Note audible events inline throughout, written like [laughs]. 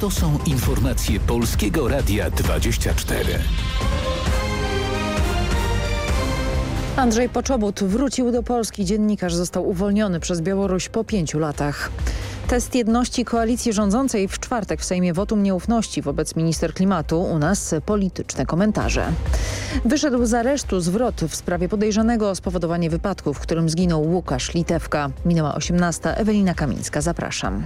To są informacje Polskiego Radia 24. Andrzej Poczobut wrócił do Polski. Dziennikarz został uwolniony przez Białoruś po pięciu latach. Test jedności koalicji rządzącej w czwartek w Sejmie wotum nieufności wobec minister klimatu. U nas polityczne komentarze. Wyszedł z aresztu zwrot w sprawie podejrzanego o spowodowanie wypadku, w którym zginął Łukasz Litewka. Minęła 18. Ewelina Kamińska. Zapraszam.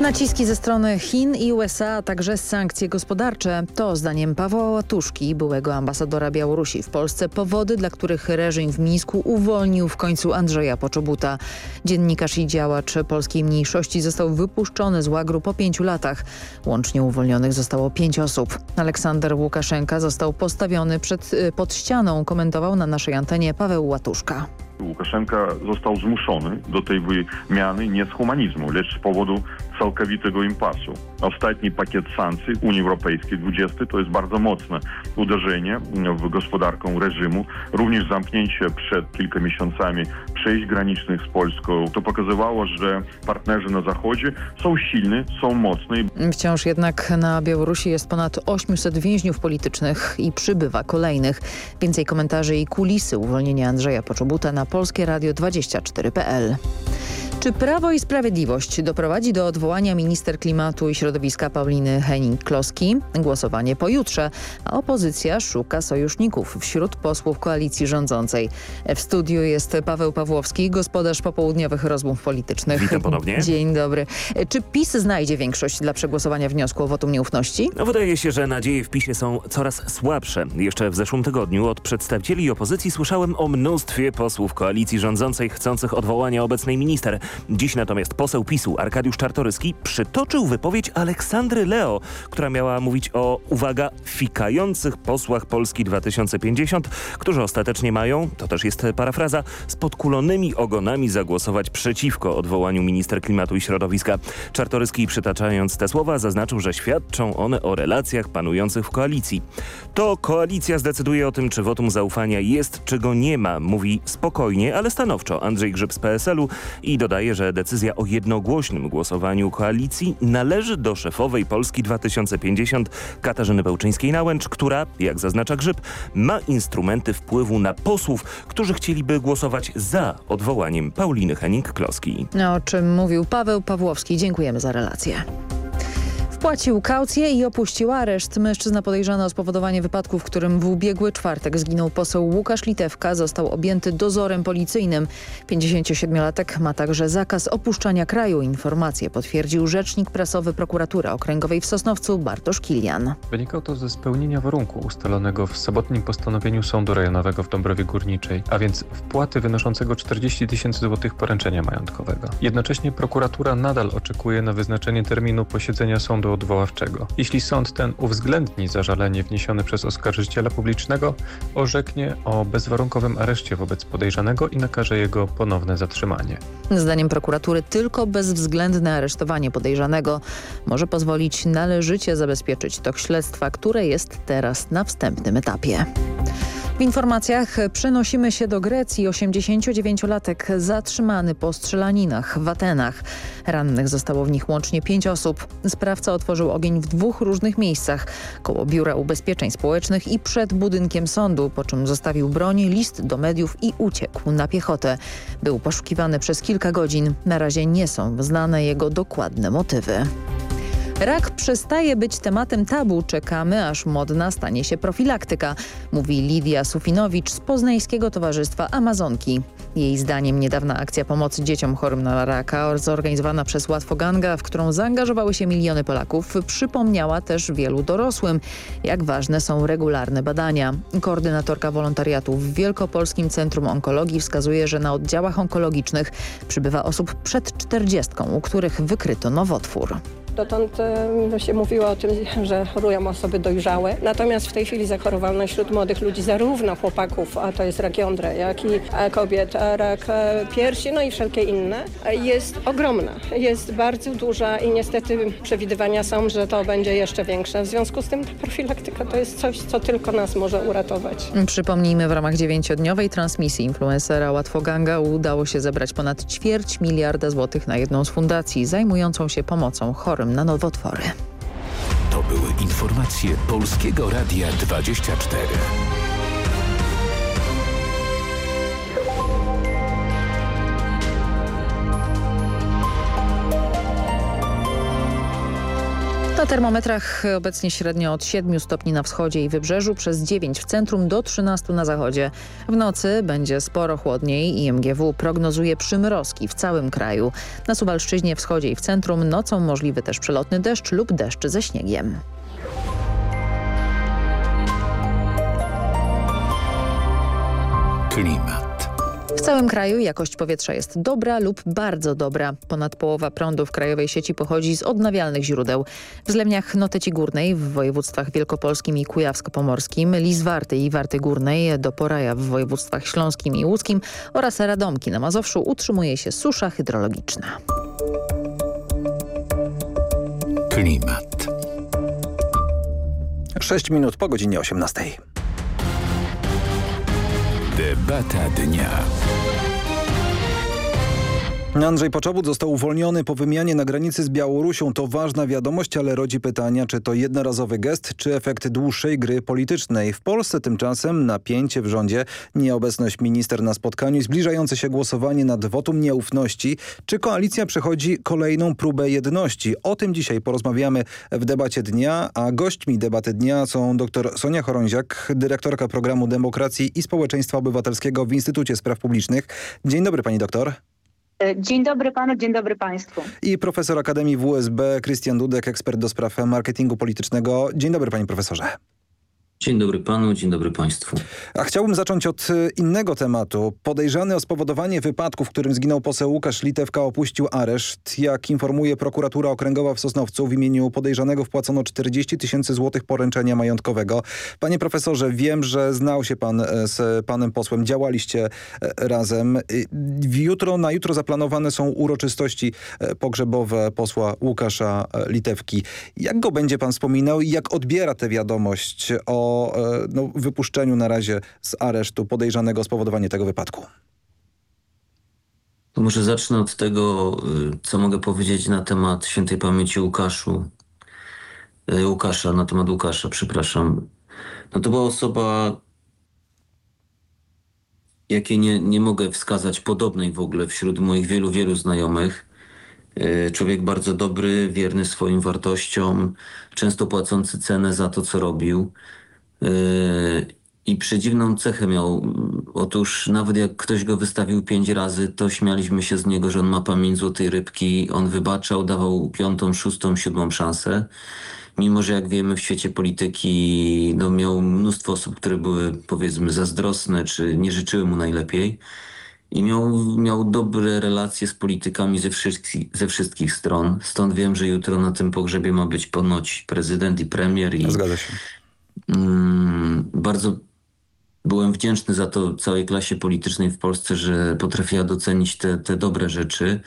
Naciski ze strony Chin i USA, a także sankcje gospodarcze to zdaniem Pawła Łatuszki, byłego ambasadora Białorusi w Polsce, powody, dla których reżim w Mińsku uwolnił w końcu Andrzeja Poczobuta. Dziennikarz i działacz polskiej mniejszości został wypuszczony z łagru po pięciu latach. Łącznie uwolnionych zostało pięć osób. Aleksander Łukaszenka został postawiony przed, pod ścianą, komentował na naszej antenie Paweł Łatuszka. Łukaszenka został zmuszony do tej wymiany nie z humanizmu, lecz z powodu całkowitego impasu. Ostatni pakiet sankcji Unii Europejskiej, 20, to jest bardzo mocne uderzenie w gospodarkę reżimu. Również zamknięcie przed kilka miesiącami przejść granicznych z Polską. To pokazywało, że partnerzy na Zachodzie są silni, są mocni. Wciąż jednak na Białorusi jest ponad 800 więźniów politycznych i przybywa kolejnych. Więcej komentarzy i kulisy uwolnienia Andrzeja Poczobuta na polskieradio24.pl. Czy Prawo i Sprawiedliwość doprowadzi do odwołania minister klimatu i środowiska Pauliny Henning-Kloski? Głosowanie pojutrze, a opozycja szuka sojuszników wśród posłów koalicji rządzącej. W studiu jest Paweł Pawłowski, gospodarz popołudniowych rozmów politycznych. Witam ponownie. [laughs] Dzień dobry. Czy PiS znajdzie większość dla przegłosowania wniosku o wotum nieufności? No, wydaje się, że nadzieje w PiSie są coraz słabsze. Jeszcze w zeszłym tygodniu od przedstawicieli opozycji słyszałem o mnóstwie posłów koalicji rządzącej chcących odwołania obecnej minister. Dziś natomiast poseł PiSu Arkadiusz Czartoryski przytoczył wypowiedź Aleksandry Leo, która miała mówić o, uwaga, fikających posłach Polski 2050, którzy ostatecznie mają, to też jest parafraza, z podkulonymi ogonami zagłosować przeciwko odwołaniu minister klimatu i środowiska. Czartoryski przytaczając te słowa zaznaczył, że świadczą one o relacjach panujących w koalicji. To koalicja zdecyduje o tym, czy wotum zaufania jest, czy go nie ma, mówi spokojnie, ale stanowczo Andrzej Grzyb z PSL-u i dodaje, że decyzja o jednogłośnym głosowaniu koalicji należy do szefowej Polski 2050 Katarzyny Bełczyńskiej-Nałęcz, która, jak zaznacza Grzyb, ma instrumenty wpływu na posłów, którzy chcieliby głosować za odwołaniem Pauliny Henning-Kloski. O czym mówił Paweł Pawłowski. Dziękujemy za relację. Wpłacił kaucję i opuścił areszt. Mężczyzna podejrzany o spowodowanie wypadku, w którym w ubiegły czwartek zginął poseł Łukasz Litewka, został objęty dozorem policyjnym. 57-latek ma także zakaz opuszczania kraju. Informację potwierdził rzecznik prasowy prokuratury okręgowej w Sosnowcu Bartosz Kilian. Wynikało to ze spełnienia warunku ustalonego w sobotnim postanowieniu Sądu Rejonowego w Dąbrowie Górniczej, a więc wpłaty wynoszącego 40 tysięcy złotych poręczenia majątkowego. Jednocześnie prokuratura nadal oczekuje na wyznaczenie terminu posiedzenia sądu odwoławczego. Jeśli sąd ten uwzględni zażalenie wniesione przez oskarżyciela publicznego, orzeknie o bezwarunkowym areszcie wobec podejrzanego i nakaże jego ponowne zatrzymanie. Zdaniem prokuratury tylko bezwzględne aresztowanie podejrzanego może pozwolić należycie zabezpieczyć tok śledztwa, które jest teraz na wstępnym etapie. W informacjach przenosimy się do Grecji. 89-latek zatrzymany po strzelaninach w Atenach. Rannych zostało w nich łącznie pięć osób. Sprawca otworzył ogień w dwóch różnych miejscach. Koło Biura Ubezpieczeń Społecznych i przed budynkiem sądu, po czym zostawił broń, list do mediów i uciekł na piechotę. Był poszukiwany przez kilka godzin. Na razie nie są znane jego dokładne motywy. Rak przestaje być tematem tabu. Czekamy, aż modna stanie się profilaktyka, mówi Lidia Sufinowicz z Poznańskiego Towarzystwa Amazonki. Jej zdaniem niedawna akcja pomocy dzieciom chorym na raka zorganizowana przez Łatwoganga, w którą zaangażowały się miliony Polaków, przypomniała też wielu dorosłym, jak ważne są regularne badania. Koordynatorka wolontariatu w Wielkopolskim Centrum Onkologii wskazuje, że na oddziałach onkologicznych przybywa osób przed czterdziestką, u których wykryto nowotwór dotąd e, się mówiło o tym, że chorują osoby dojrzałe. Natomiast w tej chwili zachorowalność wśród młodych ludzi, zarówno chłopaków, a to jest rak jądra, jak i e, kobiet, a rak e, piersi, no i wszelkie inne, e, jest ogromna. Jest bardzo duża i niestety przewidywania są, że to będzie jeszcze większe. W związku z tym ta profilaktyka to jest coś, co tylko nas może uratować. Przypomnijmy, w ramach dziewięciodniowej transmisji influencera Łatwoganga udało się zebrać ponad ćwierć miliarda złotych na jedną z fundacji zajmującą się pomocą chorym na nowotwory. To były informacje Polskiego Radia 24. Na termometrach obecnie średnio od 7 stopni na wschodzie i wybrzeżu, przez 9 w centrum do 13 na zachodzie. W nocy będzie sporo chłodniej i MGW prognozuje przymrozki w całym kraju. Na Suwalszczyźnie, wschodzie i w centrum nocą możliwy też przelotny deszcz lub deszcz ze śniegiem. Klimat. W całym kraju jakość powietrza jest dobra lub bardzo dobra. Ponad połowa prądu w krajowej sieci pochodzi z odnawialnych źródeł. W Zlemniach Noteci Górnej w województwach wielkopolskim i kujawsko-pomorskim, Lizwarty i Warty Górnej do Poraja w województwach śląskim i łódzkim oraz Radomki na Mazowszu utrzymuje się susza hydrologiczna. Klimat. 6 minut po godzinie 18. Debata dnia. Andrzej Poczobut został uwolniony po wymianie na granicy z Białorusią. To ważna wiadomość, ale rodzi pytania, czy to jednorazowy gest, czy efekt dłuższej gry politycznej. W Polsce tymczasem napięcie w rządzie, nieobecność minister na spotkaniu zbliżające się głosowanie nad wotum nieufności. Czy koalicja przechodzi kolejną próbę jedności? O tym dzisiaj porozmawiamy w debacie dnia, a gośćmi debaty dnia są dr Sonia Chorąziak, dyrektorka programu Demokracji i Społeczeństwa Obywatelskiego w Instytucie Spraw Publicznych. Dzień dobry pani doktor. Dzień dobry panu, dzień dobry państwu. I profesor Akademii WSB Krystian Dudek, ekspert do spraw marketingu politycznego. Dzień dobry panie profesorze. Dzień dobry panu, dzień dobry państwu. A chciałbym zacząć od y, innego tematu. Podejrzany o spowodowanie wypadku, w którym zginął poseł Łukasz Litewka opuścił areszt. Jak informuje prokuratura okręgowa w Sosnowcu w imieniu podejrzanego wpłacono 40 tysięcy złotych poręczenia majątkowego. Panie profesorze, wiem, że znał się pan e, z panem posłem, działaliście e, razem. Y, Jutro, na jutro zaplanowane są uroczystości e, pogrzebowe posła Łukasza Litewki. Jak go będzie pan wspominał i jak odbiera tę wiadomość o no, wypuszczeniu na razie z aresztu podejrzanego o spowodowanie tego wypadku? To może zacznę od tego, y, co mogę powiedzieć na temat świętej pamięci Łukaszu. Y, Łukasza, na temat Łukasza, przepraszam. No to była osoba, jakiej nie, nie mogę wskazać podobnej w ogóle wśród moich wielu, wielu znajomych. Człowiek bardzo dobry, wierny swoim wartościom, często płacący cenę za to, co robił. Yy, I przedziwną cechę miał. Otóż nawet jak ktoś go wystawił pięć razy, to śmialiśmy się z niego, że on ma pamięć złotej rybki. On wybaczał, dawał piątą, szóstą, siódmą szansę. Mimo, że jak wiemy w świecie polityki no, miał mnóstwo osób, które były powiedzmy zazdrosne, czy nie życzyły mu najlepiej. I miał, miał dobre relacje z politykami ze wszystkich, ze wszystkich stron. Stąd wiem, że jutro na tym pogrzebie ma być ponoć prezydent i premier. I, Zgadza się. Mm, bardzo byłem wdzięczny za to całej klasie politycznej w Polsce, że potrafiła docenić te, te dobre rzeczy,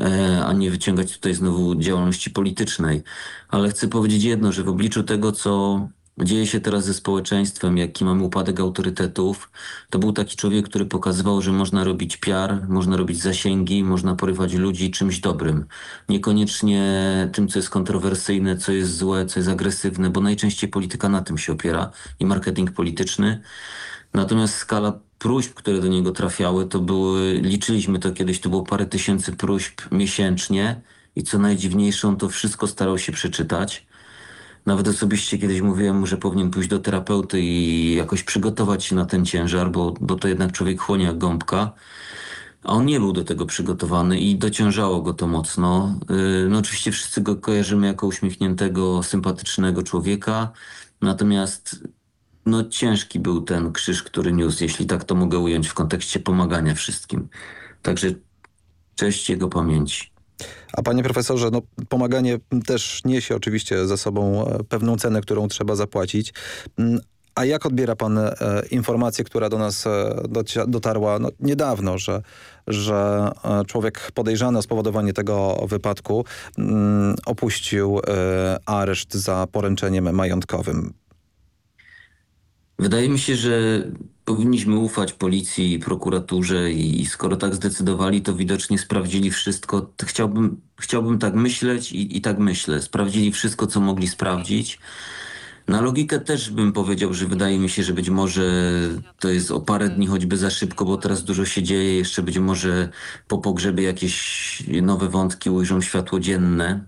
e, a nie wyciągać tutaj znowu działalności politycznej. Ale chcę powiedzieć jedno, że w obliczu tego, co dzieje się teraz ze społeczeństwem, jaki mamy upadek autorytetów, to był taki człowiek, który pokazywał, że można robić piar, można robić zasięgi, można porywać ludzi czymś dobrym. Niekoniecznie tym, co jest kontrowersyjne, co jest złe, co jest agresywne, bo najczęściej polityka na tym się opiera i marketing polityczny. Natomiast skala próśb, które do niego trafiały, to były, liczyliśmy to kiedyś, to było parę tysięcy próśb miesięcznie i co najdziwniejsze, on to wszystko starał się przeczytać. Nawet osobiście kiedyś mówiłem mu, że powinien pójść do terapeuty i jakoś przygotować się na ten ciężar, bo, bo to jednak człowiek chłonie jak gąbka. A on nie był do tego przygotowany i dociążało go to mocno. Yy, No oczywiście wszyscy go kojarzymy jako uśmiechniętego, sympatycznego człowieka. Natomiast no ciężki był ten krzyż, który niósł, jeśli tak to mogę ująć w kontekście pomagania wszystkim. Także cześć jego pamięci. A panie profesorze, no, pomaganie też niesie oczywiście ze sobą e, pewną cenę, którą trzeba zapłacić. Mm, a jak odbiera pan e, informację, która do nas e, dotarła no, niedawno, że, że e, człowiek podejrzany o spowodowanie tego wypadku mm, opuścił e, areszt za poręczeniem majątkowym? Wydaje mi się, że powinniśmy ufać policji i prokuraturze i skoro tak zdecydowali, to widocznie sprawdzili wszystko. Chciałbym, chciałbym tak myśleć i, i tak myślę. Sprawdzili wszystko, co mogli sprawdzić. Na logikę też bym powiedział, że wydaje mi się, że być może to jest o parę dni choćby za szybko, bo teraz dużo się dzieje. Jeszcze być może po pogrzebie jakieś nowe wątki ujrzą światło dzienne.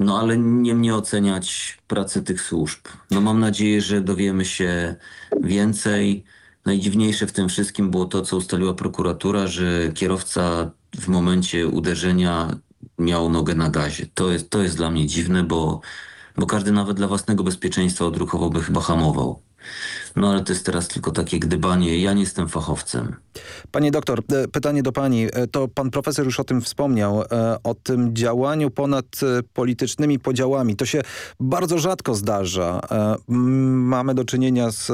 No ale nie mnie oceniać pracy tych służb. No mam nadzieję, że dowiemy się więcej. Najdziwniejsze w tym wszystkim było to, co ustaliła prokuratura, że kierowca w momencie uderzenia miał nogę na gazie. To jest, to jest dla mnie dziwne, bo, bo każdy nawet dla własnego bezpieczeństwa odruchowo by chyba hamował. No ale to jest teraz tylko takie gdybanie. Ja nie jestem fachowcem. Panie doktor, e, pytanie do pani. E, to pan profesor już o tym wspomniał, e, o tym działaniu ponad politycznymi podziałami. To się bardzo rzadko zdarza. Mamy do czynienia z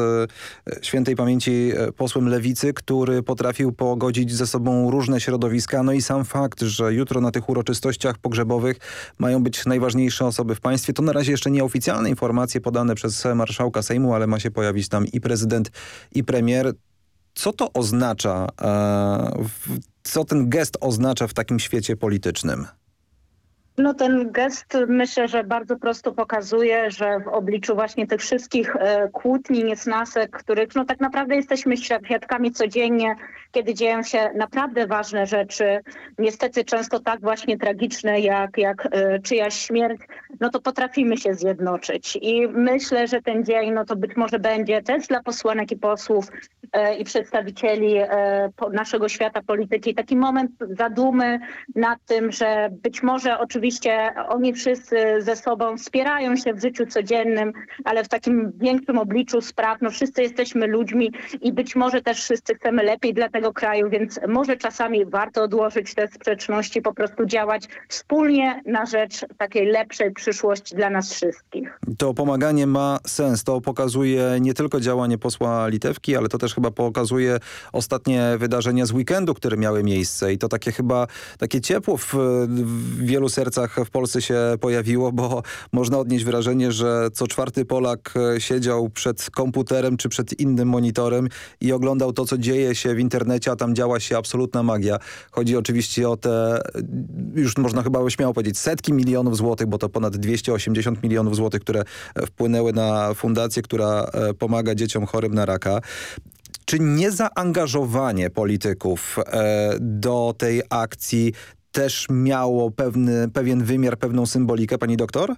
świętej pamięci posłem Lewicy, który potrafił pogodzić ze sobą różne środowiska. No i sam fakt, że jutro na tych uroczystościach pogrzebowych mają być najważniejsze osoby w państwie. To na razie jeszcze nieoficjalne informacje podane przez marszałka Sejmu, ale ma się pojawić tam i prezydent, i premier. Co to oznacza, e, co ten gest oznacza w takim świecie politycznym? No ten gest myślę, że bardzo prosto pokazuje, że w obliczu właśnie tych wszystkich e, kłótni, niesnasek, których no tak naprawdę jesteśmy świadkami codziennie, kiedy dzieją się naprawdę ważne rzeczy, niestety często tak właśnie tragiczne jak, jak e, czyjaś śmierć, no to potrafimy się zjednoczyć. I myślę, że ten dzień no to być może będzie też dla posłanek i posłów e, i przedstawicieli e, naszego świata polityki taki moment zadumy nad tym, że być może oczywiście oni wszyscy ze sobą wspierają się w życiu codziennym, ale w takim większym obliczu spraw, no wszyscy jesteśmy ludźmi i być może też wszyscy chcemy lepiej dla tego kraju, więc może czasami warto odłożyć te sprzeczności, po prostu działać wspólnie na rzecz takiej lepszej przyszłość dla nas wszystkich. To pomaganie ma sens. To pokazuje nie tylko działanie posła Litewki, ale to też chyba pokazuje ostatnie wydarzenia z weekendu, które miały miejsce. I to takie chyba takie ciepło w wielu sercach w Polsce się pojawiło, bo można odnieść wrażenie, że co czwarty Polak e, siedział przed komputerem czy przed innym monitorem i oglądał to, co dzieje się w internecie, a tam działa się absolutna magia. Chodzi oczywiście o te, już można chyba śmiało powiedzieć, setki milionów złotych, bo to ponad 280 milionów złotych, które e, wpłynęły na fundację, która e, pomaga dzieciom chorym na raka. Czy niezaangażowanie polityków do tej akcji też miało pewny, pewien wymiar, pewną symbolikę, pani doktor?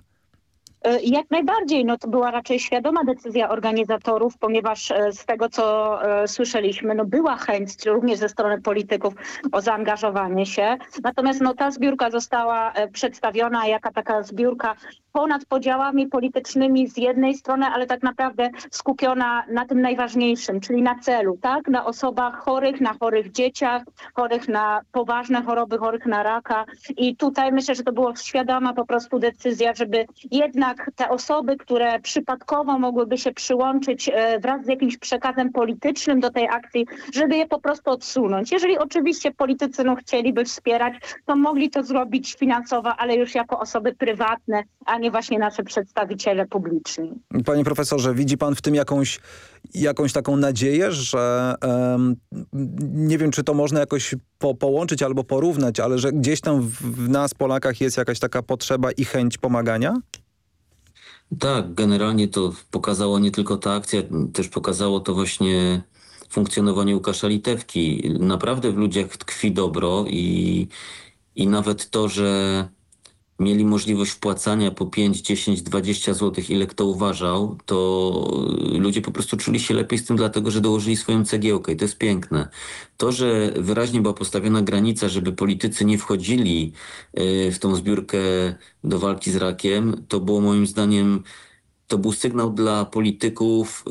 E, jak najbardziej, no to była raczej świadoma decyzja organizatorów, ponieważ e, z tego, co e, słyszeliśmy, no była chęć również ze strony polityków o zaangażowanie się. Natomiast no, ta zbiórka została przedstawiona jako taka zbiórka ponad podziałami politycznymi z jednej strony, ale tak naprawdę skupiona na tym najważniejszym, czyli na celu, tak? Na osobach chorych, na chorych dzieciach, chorych na poważne choroby, chorych na raka. I tutaj myślę, że to była świadoma po prostu decyzja, żeby jednak te osoby, które przypadkowo mogłyby się przyłączyć e, wraz z jakimś przekazem politycznym do tej akcji, żeby je po prostu odsunąć. Jeżeli oczywiście politycy no, chcieliby wspierać, to mogli to zrobić finansowo, ale już jako osoby prywatne, a nie właśnie nasze przedstawiciele publiczni. Panie profesorze, widzi pan w tym jakąś, jakąś taką nadzieję, że um, nie wiem, czy to można jakoś po, połączyć albo porównać, ale że gdzieś tam w, w nas, Polakach, jest jakaś taka potrzeba i chęć pomagania? Tak, generalnie to pokazało nie tylko ta akcja, też pokazało to właśnie funkcjonowanie Łukasza Litewki. Naprawdę w ludziach tkwi dobro i, i nawet to, że mieli możliwość wpłacania po 5, 10, 20 zł, ile kto uważał, to ludzie po prostu czuli się lepiej z tym, dlatego że dołożyli swoją cegiełkę i to jest piękne. To, że wyraźnie była postawiona granica, żeby politycy nie wchodzili y, w tą zbiórkę do walki z rakiem, to było moim zdaniem to był sygnał dla polityków,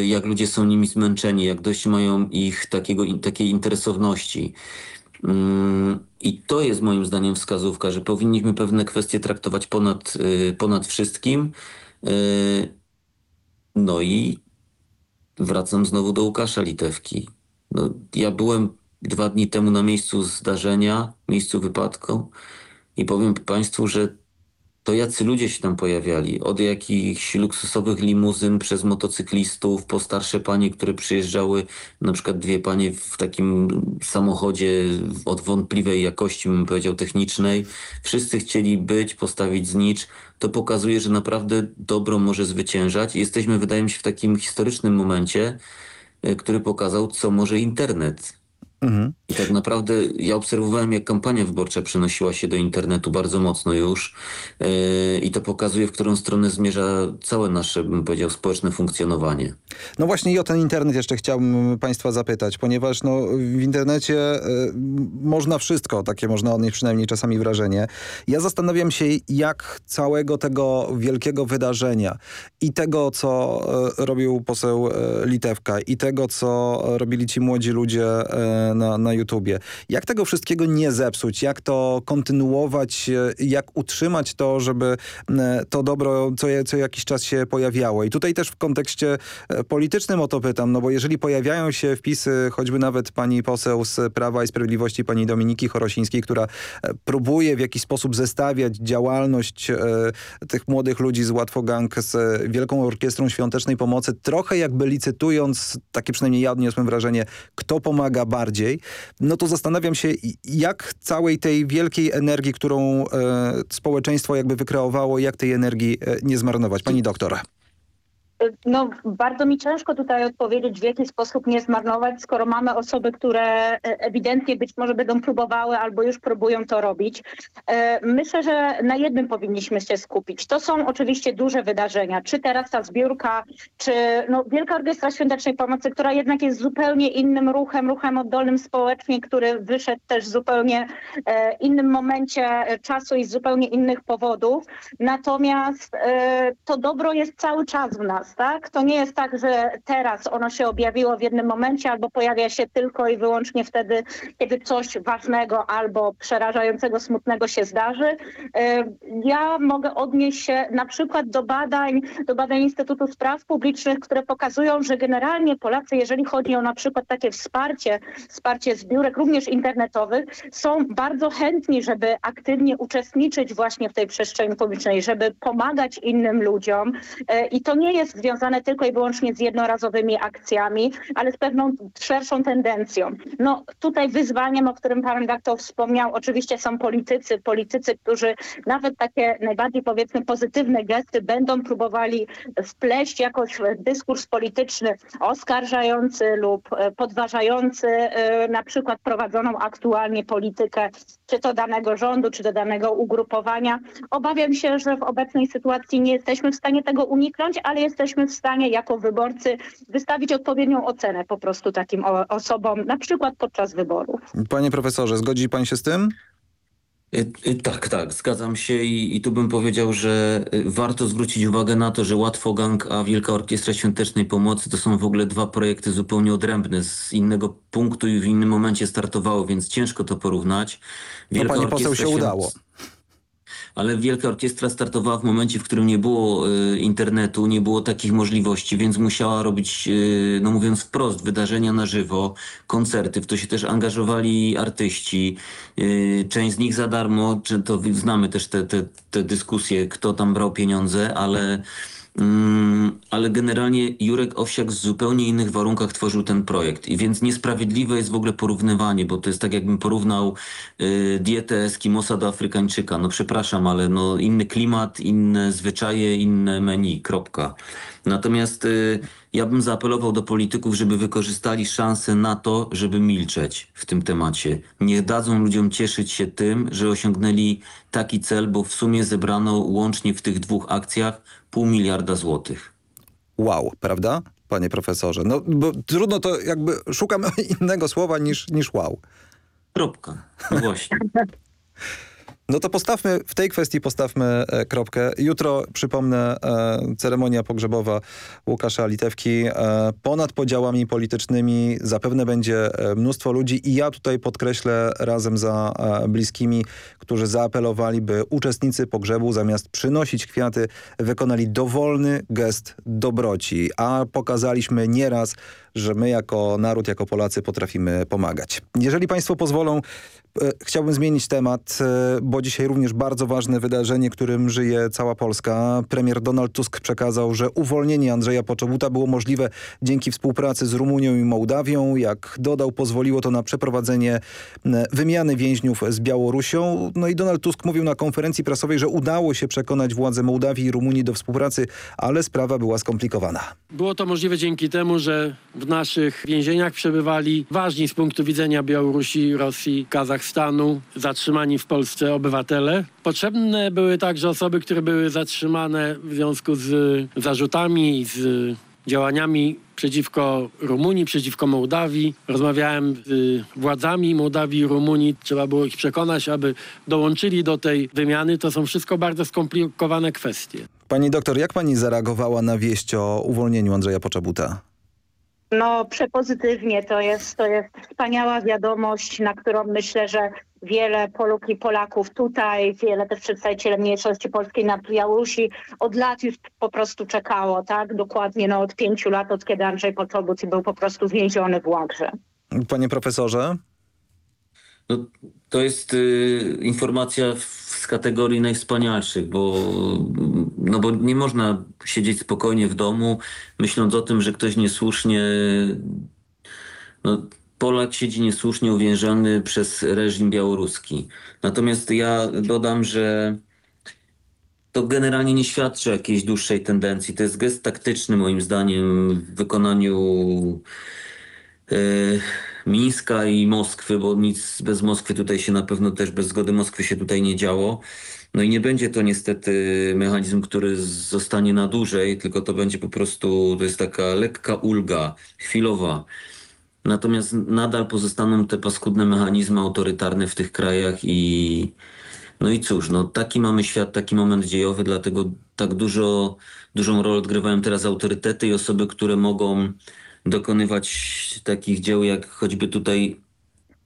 y, jak ludzie są nimi zmęczeni, jak dość mają ich takiego, takiej interesowności. Mm, I to jest moim zdaniem wskazówka, że powinniśmy pewne kwestie traktować ponad, y, ponad wszystkim. Y, no i wracam znowu do Łukasza Litewki. No, ja byłem dwa dni temu na miejscu zdarzenia, miejscu wypadku i powiem Państwu, że to jacy ludzie się tam pojawiali. Od jakichś luksusowych limuzyn, przez motocyklistów, po starsze panie, które przyjeżdżały, na przykład dwie panie w takim samochodzie od wątpliwej jakości, bym powiedział, technicznej. Wszyscy chcieli być, postawić znicz. To pokazuje, że naprawdę dobro może zwyciężać. Jesteśmy, wydaje mi się, w takim historycznym momencie, y, który pokazał, co może internet. Mhm. I tak naprawdę ja obserwowałem, jak kampania wyborcza przenosiła się do internetu bardzo mocno już yy, i to pokazuje, w którą stronę zmierza całe nasze, bym powiedział, społeczne funkcjonowanie. No właśnie i o ten internet jeszcze chciałbym Państwa zapytać, ponieważ no, w internecie yy, można wszystko, takie można odnieść przynajmniej czasami wrażenie. Ja zastanawiam się, jak całego tego wielkiego wydarzenia i tego, co yy, robił poseł Litewka i tego, co robili ci młodzi ludzie na, na YouTubie. Jak tego wszystkiego nie zepsuć? Jak to kontynuować? Jak utrzymać to, żeby e, to dobro co, co jakiś czas się pojawiało? I tutaj też w kontekście e, politycznym o to pytam, no bo jeżeli pojawiają się wpisy choćby nawet pani poseł z Prawa i Sprawiedliwości, pani Dominiki Chorosińskiej, która e, próbuje w jakiś sposób zestawiać działalność e, tych młodych ludzi z Łatwogang z Wielką Orkiestrą Świątecznej Pomocy, trochę jakby licytując, takie przynajmniej ja odniosłem wrażenie, kto pomaga bardziej, bardziej, no to zastanawiam się, jak całej tej wielkiej energii, którą e, społeczeństwo jakby wykreowało, jak tej energii e, nie zmarnować. Pani doktor. No, bardzo mi ciężko tutaj odpowiedzieć, w jaki sposób nie zmarnować, skoro mamy osoby, które e, ewidentnie być może będą próbowały albo już próbują to robić. E, myślę, że na jednym powinniśmy się skupić. To są oczywiście duże wydarzenia, czy teraz ta zbiórka, czy no, Wielka Orkiestra Świątecznej Pomocy, która jednak jest zupełnie innym ruchem, ruchem oddolnym społecznie, który wyszedł też w zupełnie e, innym momencie czasu i z zupełnie innych powodów. Natomiast to dobro jest cały czas w nas tak? To nie jest tak, że teraz ono się objawiło w jednym momencie albo pojawia się tylko i wyłącznie wtedy, kiedy coś ważnego albo przerażającego, smutnego się zdarzy. E, ja mogę odnieść się na przykład do badań, do badań Instytutu Spraw Publicznych, które pokazują, że generalnie Polacy, jeżeli chodzi o na przykład takie wsparcie, wsparcie zbiórek również internetowych, są bardzo chętni, żeby aktywnie uczestniczyć właśnie w tej przestrzeni publicznej, żeby pomagać innym ludziom e, i to nie jest związane tylko i wyłącznie z jednorazowymi akcjami, ale z pewną szerszą tendencją. No tutaj wyzwaniem, o którym pan redaktor wspomniał, oczywiście są politycy, politycy, którzy nawet takie najbardziej powiedzmy pozytywne gesty będą próbowali wpleść jakoś w dyskurs polityczny oskarżający lub e, podważający e, na przykład prowadzoną aktualnie politykę, czy to danego rządu, czy to danego ugrupowania. Obawiam się, że w obecnej sytuacji nie jesteśmy w stanie tego uniknąć, ale jesteśmy jesteśmy w stanie jako wyborcy wystawić odpowiednią ocenę po prostu takim osobom, na przykład podczas wyborów. Panie profesorze, zgodzi pan się z tym? Y, y, tak, tak, zgadzam się i, i tu bym powiedział, że y, warto zwrócić uwagę na to, że Łatwo Gang a Wielka Orkiestra Świątecznej Pomocy to są w ogóle dwa projekty zupełnie odrębne, z innego punktu i w innym momencie startowało, więc ciężko to porównać. Wielka no pani poseł się udało ale Wielka Orkiestra startowała w momencie, w którym nie było y, internetu, nie było takich możliwości, więc musiała robić, y, no mówiąc wprost, wydarzenia na żywo, koncerty. W to się też angażowali artyści. Y, część z nich za darmo, czy to znamy też te, te, te dyskusje, kto tam brał pieniądze, ale ale generalnie Jurek Owsiak w zupełnie innych warunkach tworzył ten projekt i więc niesprawiedliwe jest w ogóle porównywanie, bo to jest tak jakbym porównał y, dietę Eskimosa do Afrykańczyka. No przepraszam, ale no inny klimat, inne zwyczaje, inne menu, kropka. Natomiast y, ja bym zaapelował do polityków, żeby wykorzystali szansę na to, żeby milczeć w tym temacie. Nie dadzą ludziom cieszyć się tym, że osiągnęli taki cel, bo w sumie zebrano łącznie w tych dwóch akcjach pół miliarda złotych. Wow, prawda? Panie profesorze. No bo trudno to jakby, szukam [laughs] innego słowa niż, niż wow. Kropka. No właśnie. [laughs] No to postawmy, w tej kwestii postawmy e, kropkę. Jutro, przypomnę, e, ceremonia pogrzebowa Łukasza Litewki. E, ponad podziałami politycznymi zapewne będzie mnóstwo ludzi i ja tutaj podkreślę razem za bliskimi, którzy zaapelowali, by uczestnicy pogrzebu zamiast przynosić kwiaty wykonali dowolny gest dobroci, a pokazaliśmy nieraz, że my jako naród, jako Polacy potrafimy pomagać. Jeżeli Państwo pozwolą, e, chciałbym zmienić temat, e, bo dzisiaj również bardzo ważne wydarzenie, którym żyje cała Polska. Premier Donald Tusk przekazał, że uwolnienie Andrzeja Poczobuta było możliwe dzięki współpracy z Rumunią i Mołdawią. Jak dodał, pozwoliło to na przeprowadzenie e, wymiany więźniów z Białorusią. No i Donald Tusk mówił na konferencji prasowej, że udało się przekonać władze Mołdawii i Rumunii do współpracy, ale sprawa była skomplikowana. Było to możliwe dzięki temu, że w naszych więzieniach przebywali ważni z punktu widzenia Białorusi, Rosji, Kazachstanu, zatrzymani w Polsce obywatele. Potrzebne były także osoby, które były zatrzymane w związku z zarzutami, z działaniami przeciwko Rumunii, przeciwko Mołdawii. Rozmawiałem z władzami Mołdawii i Rumunii. Trzeba było ich przekonać, aby dołączyli do tej wymiany. To są wszystko bardzo skomplikowane kwestie. Pani doktor, jak pani zareagowała na wieść o uwolnieniu Andrzeja Poczobuta? No przepozytywnie, to jest, to jest wspaniała wiadomość, na którą myślę, że wiele Poluk i Polaków tutaj, wiele też przedstawicieli mniejszości polskiej na Białorusi od lat już po prostu czekało, tak? Dokładnie no, od pięciu lat, od kiedy Andrzej Poczobut był po prostu więziony w Łagrze. Panie profesorze? No, to jest y, informacja z kategorii najwspanialszych, bo, no bo nie można siedzieć spokojnie w domu, myśląc o tym, że ktoś niesłusznie, no, Polak siedzi niesłusznie uwięziony przez reżim białoruski. Natomiast ja dodam, że to generalnie nie świadczy o jakiejś dłuższej tendencji. To jest gest taktyczny moim zdaniem w wykonaniu e, Mińska i Moskwy, bo nic bez Moskwy tutaj się na pewno też bez zgody Moskwy się tutaj nie działo. No i nie będzie to niestety mechanizm, który zostanie na dłużej, tylko to będzie po prostu, to jest taka lekka ulga, chwilowa. Natomiast nadal pozostaną te paskudne mechanizmy autorytarne w tych krajach i no i cóż, no taki mamy świat, taki moment dziejowy, dlatego tak dużo, dużą rolę odgrywają teraz autorytety i osoby, które mogą dokonywać takich dzieł, jak choćby tutaj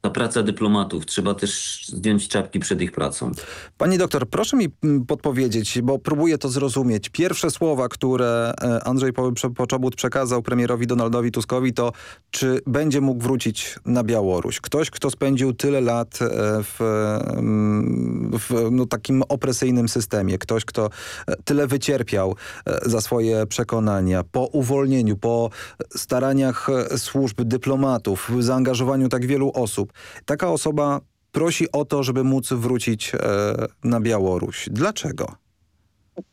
ta praca dyplomatów. Trzeba też zdjąć czapki przed ich pracą. Pani doktor, proszę mi mm, podpowiedzieć, bo próbuję to zrozumieć. Pierwsze słowa, które e, Andrzej Poczobut przekazał premierowi Donaldowi Tuskowi to, czy będzie mógł wrócić na Białoruś. Ktoś, kto spędził tyle lat e, w, mm, w no, takim opresyjnym systemie. Ktoś, kto e, tyle wycierpiał za swoje przekonania. Po uwolnieniu, po staraniach służb, dyplomatów, zaangażowaniu tak wielu osób. Taka osoba prosi o to, żeby móc wrócić e, na Białoruś. Dlaczego?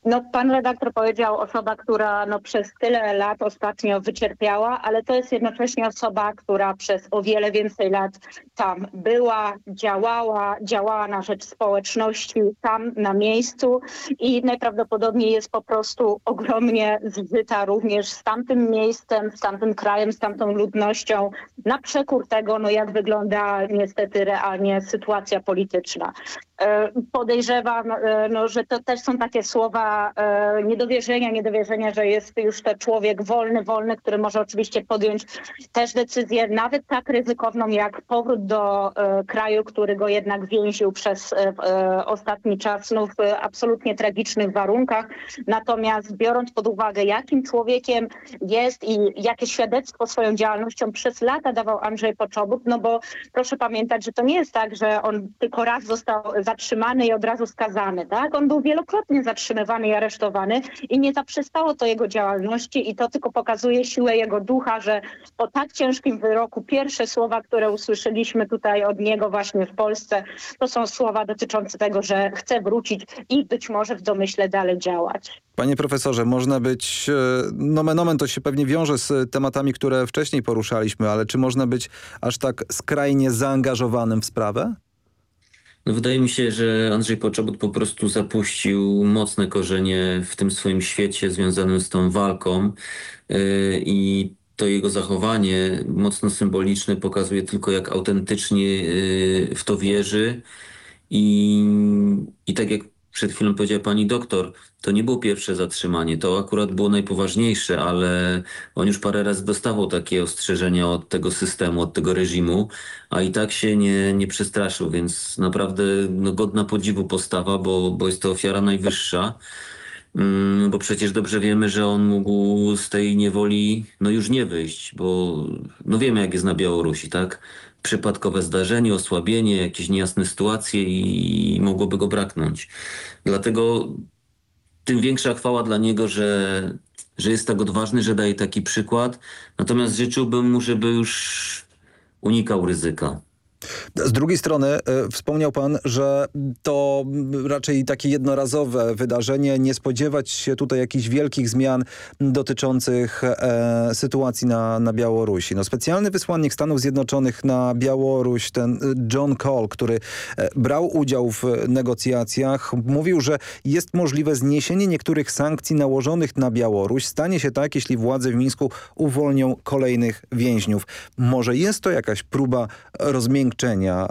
No, pan redaktor powiedział osoba, która no, przez tyle lat ostatnio wycierpiała, ale to jest jednocześnie osoba, która przez o wiele więcej lat tam była, działała, działała na rzecz społeczności tam na miejscu i najprawdopodobniej jest po prostu ogromnie zżyta również z tamtym miejscem, z tamtym krajem, z tamtą ludnością, na przekór tego, no, jak wygląda niestety realnie sytuacja polityczna. E, Podejrzewam, e, no, że to też są takie słowa e, niedowierzenia, niedowierzenia, że jest już to człowiek wolny, wolny, który może oczywiście podjąć też decyzję nawet tak ryzykowną jak powrót do e, kraju, który go jednak więził przez e, e, ostatni czas no, w absolutnie tragicznych warunkach. Natomiast biorąc pod uwagę, jakim człowiekiem jest i jakie świadectwo swoją działalnością przez lata dawał Andrzej Poczobut, no bo proszę pamiętać, że to nie jest tak, że on tylko raz został zatrzymany i od razu skazany, tak? On był wielokrotnie zatrzymywany i aresztowany i nie zaprzestało to jego działalności i to tylko pokazuje siłę jego ducha, że po tak ciężkim wyroku pierwsze słowa, które usłyszeliśmy tutaj od niego właśnie w Polsce, to są słowa dotyczące tego, że chce wrócić i być może w domyśle dalej działać. Panie profesorze, można być, nomen omen to się pewnie wiąże z tematami, które wcześniej poruszaliśmy, ale czy można być aż tak skrajnie zaangażowanym w sprawę? No wydaje mi się, że Andrzej Poczobut po prostu zapuścił mocne korzenie w tym swoim świecie związanym z tą walką yy, i to jego zachowanie mocno symboliczne pokazuje tylko jak autentycznie yy, w to wierzy. I, i tak jak przed chwilą powiedziała pani doktor, to nie było pierwsze zatrzymanie, to akurat było najpoważniejsze, ale on już parę razy dostawał takie ostrzeżenia od tego systemu, od tego reżimu, a i tak się nie, nie przestraszył, więc naprawdę no, godna podziwu postawa, bo, bo jest to ofiara najwyższa. Mm, bo przecież dobrze wiemy, że on mógł z tej niewoli no już nie wyjść, bo no wiemy jak jest na Białorusi, tak? Przypadkowe zdarzenie, osłabienie, jakieś niejasne sytuacje i mogłoby go braknąć. Dlatego tym większa chwała dla niego, że, że jest tak odważny, że daje taki przykład. Natomiast życzyłbym mu, żeby już unikał ryzyka. Z drugiej strony e, wspomniał pan, że to raczej takie jednorazowe wydarzenie, nie spodziewać się tutaj jakichś wielkich zmian dotyczących e, sytuacji na, na Białorusi. No, specjalny wysłannik Stanów Zjednoczonych na Białoruś, ten John Cole, który e, brał udział w negocjacjach, mówił, że jest możliwe zniesienie niektórych sankcji nałożonych na Białoruś. Stanie się tak, jeśli władze w Mińsku uwolnią kolejnych więźniów. Może jest to jakaś próba rozmiękczenia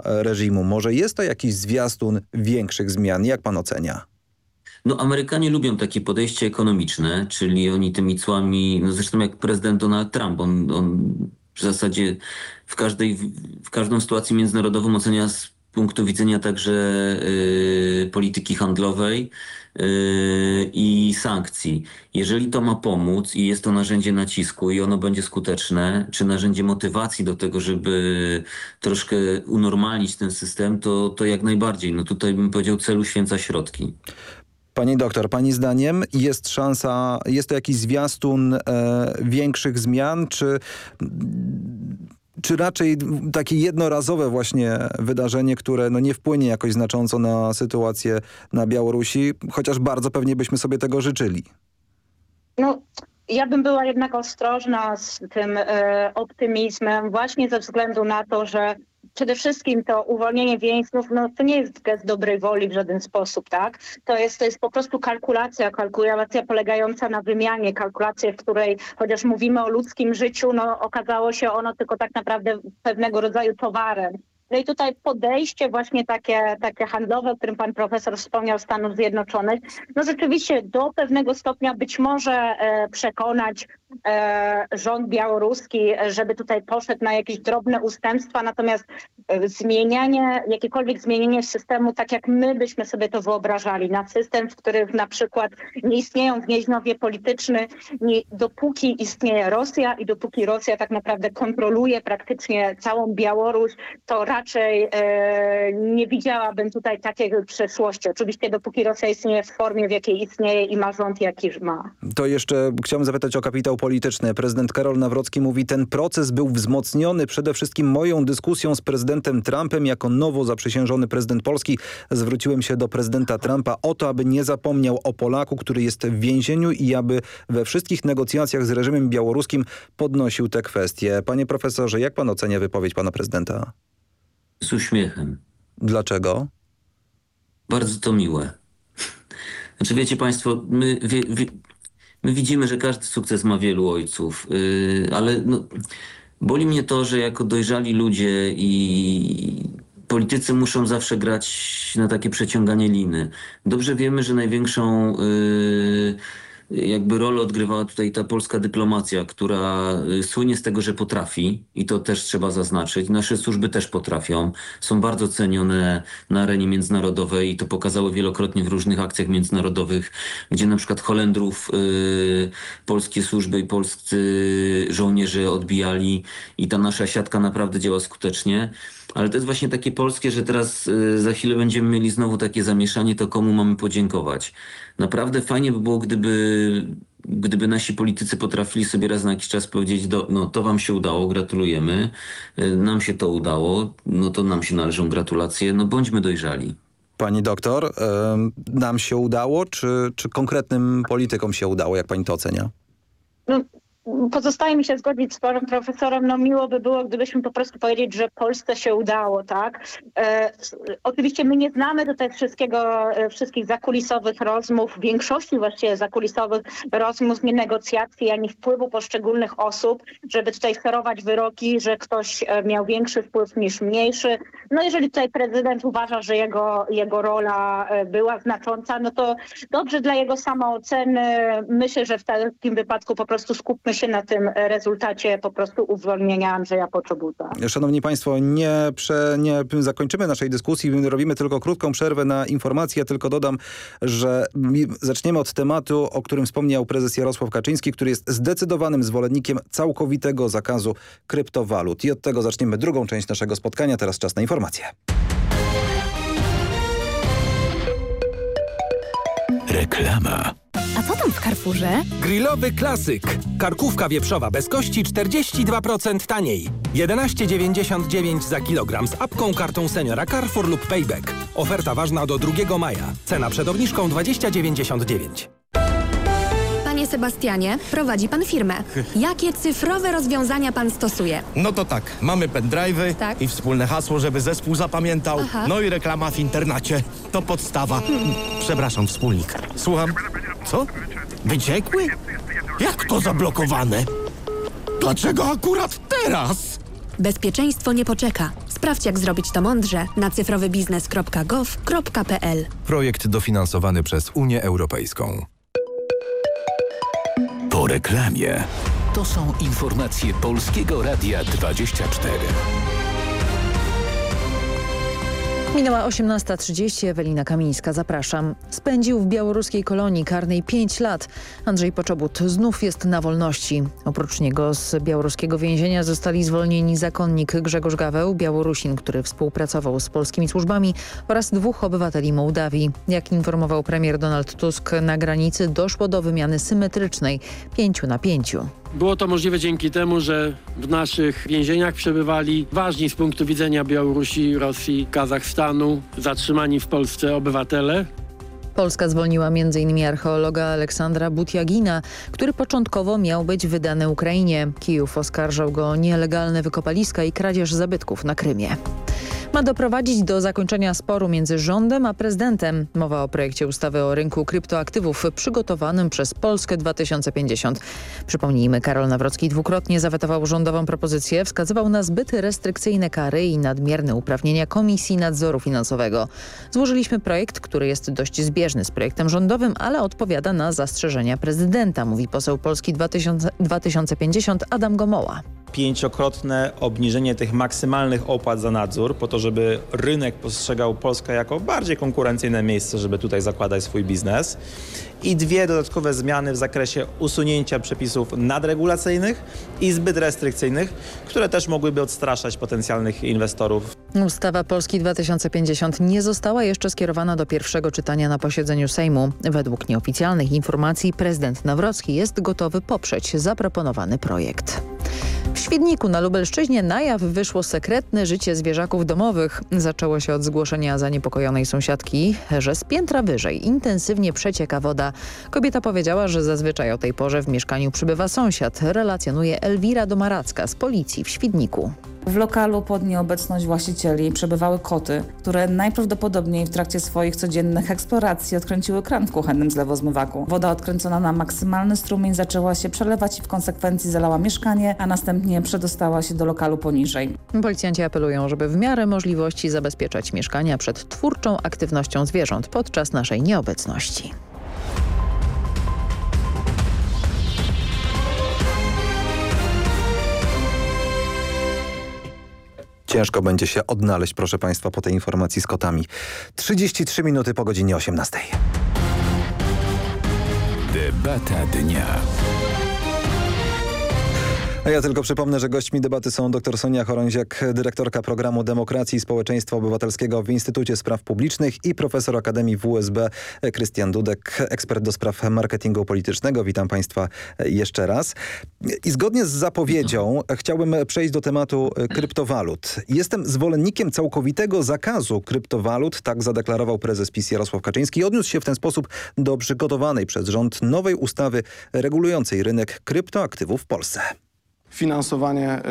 reżimu. Może jest to jakiś zwiastun większych zmian? Jak pan ocenia? No Amerykanie lubią takie podejście ekonomiczne, czyli oni tymi cłami, no zresztą jak prezydent Donald Trump, on, on w zasadzie w, każdej, w każdą sytuację międzynarodową ocenia z punktu widzenia także y, polityki handlowej, Yy, i sankcji. Jeżeli to ma pomóc i jest to narzędzie nacisku i ono będzie skuteczne, czy narzędzie motywacji do tego, żeby troszkę unormalnić ten system, to, to jak najbardziej. No tutaj bym powiedział celu święca środki. Pani doktor, pani zdaniem jest szansa, jest to jakiś zwiastun e, większych zmian, czy czy raczej takie jednorazowe właśnie wydarzenie, które no nie wpłynie jakoś znacząco na sytuację na Białorusi, chociaż bardzo pewnie byśmy sobie tego życzyli? No, ja bym była jednak ostrożna z tym e, optymizmem właśnie ze względu na to, że przede wszystkim to uwolnienie więźniów, no to nie jest gest dobrej woli w żaden sposób, tak? To jest, to jest po prostu kalkulacja, kalkulacja polegająca na wymianie, kalkulacja, w której chociaż mówimy o ludzkim życiu, no okazało się ono tylko tak naprawdę pewnego rodzaju towarem. No i tutaj podejście właśnie takie, takie handlowe, o którym pan profesor wspomniał Stanów Zjednoczonych, no rzeczywiście do pewnego stopnia być może e, przekonać e, rząd białoruski, żeby tutaj poszedł na jakieś drobne ustępstwa, natomiast e, zmienianie, jakiekolwiek zmienienie systemu, tak jak my byśmy sobie to wyobrażali, na system, w którym na przykład nie istnieją więźniowie polityczni, nie, dopóki istnieje Rosja i dopóki Rosja tak naprawdę kontroluje praktycznie całą Białoruś, to e, nie widziałabym tutaj takiej przeszłości. Oczywiście dopóki Rosja istnieje w formie, w jakiej istnieje i ma rząd, jaki ma. To jeszcze chciałbym zapytać o kapitał polityczny. Prezydent Karol Nawrocki mówi, ten proces był wzmocniony przede wszystkim moją dyskusją z prezydentem Trumpem. Jako nowo zaprzysiężony prezydent Polski zwróciłem się do prezydenta Trumpa o to, aby nie zapomniał o Polaku, który jest w więzieniu i aby we wszystkich negocjacjach z reżimem białoruskim podnosił te kwestie. Panie profesorze, jak pan ocenia wypowiedź pana prezydenta? Z uśmiechem. Dlaczego? Bardzo to miłe. [laughs] Znaczy wiecie państwo, my, wie, wie, my widzimy, że każdy sukces ma wielu ojców, yy, ale no, boli mnie to, że jako dojrzali ludzie i politycy muszą zawsze grać na takie przeciąganie liny. Dobrze wiemy, że największą... Yy, jakby rolę odgrywała tutaj ta polska dyplomacja, która y, słynie z tego, że potrafi i to też trzeba zaznaczyć. Nasze służby też potrafią, są bardzo cenione na arenie międzynarodowej i to pokazały wielokrotnie w różnych akcjach międzynarodowych, gdzie na przykład Holendrów y, polskie służby i polscy żołnierze odbijali i ta nasza siatka naprawdę działa skutecznie. Ale to jest właśnie takie polskie, że teraz y, za chwilę będziemy mieli znowu takie zamieszanie, to komu mamy podziękować. Naprawdę fajnie by było, gdyby, gdyby nasi politycy potrafili sobie raz na jakiś czas powiedzieć, do, no to wam się udało, gratulujemy, y, nam się to udało, no to nam się należą gratulacje, no bądźmy dojrzali. Pani doktor, y, nam się udało, czy, czy konkretnym politykom się udało, jak pani to ocenia? No, pozostaje mi się zgodzić z panem profesorem, no miło by było, gdybyśmy po prostu powiedzieć, że Polsce się udało, tak? E, oczywiście my nie znamy tutaj wszystkiego, e, wszystkich zakulisowych rozmów, większości właściwie zakulisowych rozmów, nie negocjacji, ani wpływu poszczególnych osób, żeby tutaj sterować wyroki, że ktoś e, miał większy wpływ niż mniejszy. No jeżeli tutaj prezydent uważa, że jego, jego rola e, była znacząca, no to dobrze dla jego samooceny. Myślę, że w takim wypadku po prostu skupmy się na tym rezultacie po prostu uwolnienia Andrzeja Poczobuta. Szanowni Państwo, nie, prze, nie zakończymy naszej dyskusji, robimy tylko krótką przerwę na informację. Tylko dodam, że zaczniemy od tematu, o którym wspomniał prezes Jarosław Kaczyński, który jest zdecydowanym zwolennikiem całkowitego zakazu kryptowalut. I od tego zaczniemy drugą część naszego spotkania. Teraz czas na informacje. Reklama. A co tam w Carrefourze? Grillowy klasyk. Karkówka wieprzowa bez kości 42% taniej. 11,99 za kilogram z apką kartą seniora Carrefour lub Payback. Oferta ważna do 2 maja. Cena przed obniżką 20,99. Panie Sebastianie, prowadzi pan firmę. Jakie cyfrowe rozwiązania pan stosuje? No to tak, mamy pendrive'y tak. i wspólne hasło, żeby zespół zapamiętał. Aha. No i reklama w internecie. To podstawa. Hmm. Przepraszam, wspólnik. Słucham. Co? Wyciekły? Jak to zablokowane? Dlaczego akurat teraz? Bezpieczeństwo nie poczeka. Sprawdź jak zrobić to mądrze na cyfrowybiznes.gov.pl Projekt dofinansowany przez Unię Europejską. Po reklamie. To są informacje Polskiego Radia 24. Minęła 18.30, Ewelina Kamińska, zapraszam. Spędził w białoruskiej kolonii karnej 5 lat. Andrzej Poczobut znów jest na wolności. Oprócz niego z białoruskiego więzienia zostali zwolnieni zakonnik Grzegorz Gaweł, Białorusin, który współpracował z polskimi służbami oraz dwóch obywateli Mołdawii. Jak informował premier Donald Tusk, na granicy doszło do wymiany symetrycznej pięciu na pięciu. Było to możliwe dzięki temu, że w naszych więzieniach przebywali ważni z punktu widzenia Białorusi, Rosji, Kazachstanu, zatrzymani w Polsce obywatele. Polska zwolniła m.in. archeologa Aleksandra Butiagina, który początkowo miał być wydany Ukrainie. Kijów oskarżał go o nielegalne wykopaliska i kradzież zabytków na Krymie ma doprowadzić do zakończenia sporu między rządem a prezydentem. Mowa o projekcie ustawy o rynku kryptoaktywów przygotowanym przez Polskę 2050. Przypomnijmy, Karol Nawrocki dwukrotnie zawetował rządową propozycję, wskazywał na zbyt restrykcyjne kary i nadmierne uprawnienia Komisji Nadzoru Finansowego. Złożyliśmy projekt, który jest dość zbieżny z projektem rządowym, ale odpowiada na zastrzeżenia prezydenta, mówi poseł Polski 2000, 2050 Adam Gomoła pięciokrotne obniżenie tych maksymalnych opłat za nadzór po to, żeby rynek postrzegał Polskę jako bardziej konkurencyjne miejsce, żeby tutaj zakładać swój biznes i dwie dodatkowe zmiany w zakresie usunięcia przepisów nadregulacyjnych i zbyt restrykcyjnych, które też mogłyby odstraszać potencjalnych inwestorów. Ustawa Polski 2050 nie została jeszcze skierowana do pierwszego czytania na posiedzeniu Sejmu. Według nieoficjalnych informacji prezydent Nawrocki jest gotowy poprzeć zaproponowany projekt. W Świdniku na Lubelszczyźnie na jaw wyszło sekretne życie zwierzaków domowych. Zaczęło się od zgłoszenia zaniepokojonej sąsiadki, że z piętra wyżej intensywnie przecieka woda. Kobieta powiedziała, że zazwyczaj o tej porze w mieszkaniu przybywa sąsiad. Relacjonuje Elwira Domaracka z policji w Świdniku. W lokalu pod nieobecność właścicieli przebywały koty, które najprawdopodobniej w trakcie swoich codziennych eksploracji odkręciły kran w kuchennym zlewozmywaku. Woda odkręcona na maksymalny strumień zaczęła się przelewać i w konsekwencji zalała mieszkanie, a następnie przedostała się do lokalu poniżej. Policjanci apelują, żeby w miarę możliwości zabezpieczać mieszkania przed twórczą aktywnością zwierząt podczas naszej nieobecności. Ciężko będzie się odnaleźć, proszę Państwa, po tej informacji z kotami. 33 minuty po godzinie 18. Debata dnia. A ja tylko przypomnę, że gośćmi debaty są dr Sonia Chorąziak, dyrektorka programu Demokracji i Społeczeństwa Obywatelskiego w Instytucie Spraw Publicznych i profesor Akademii WSB Krystian Dudek, ekspert do spraw marketingu politycznego. Witam Państwa jeszcze raz. I zgodnie z zapowiedzią chciałbym przejść do tematu kryptowalut. Jestem zwolennikiem całkowitego zakazu kryptowalut, tak zadeklarował prezes PiS Jarosław Kaczyński i odniósł się w ten sposób do przygotowanej przez rząd nowej ustawy regulującej rynek kryptoaktywów w Polsce finansowanie.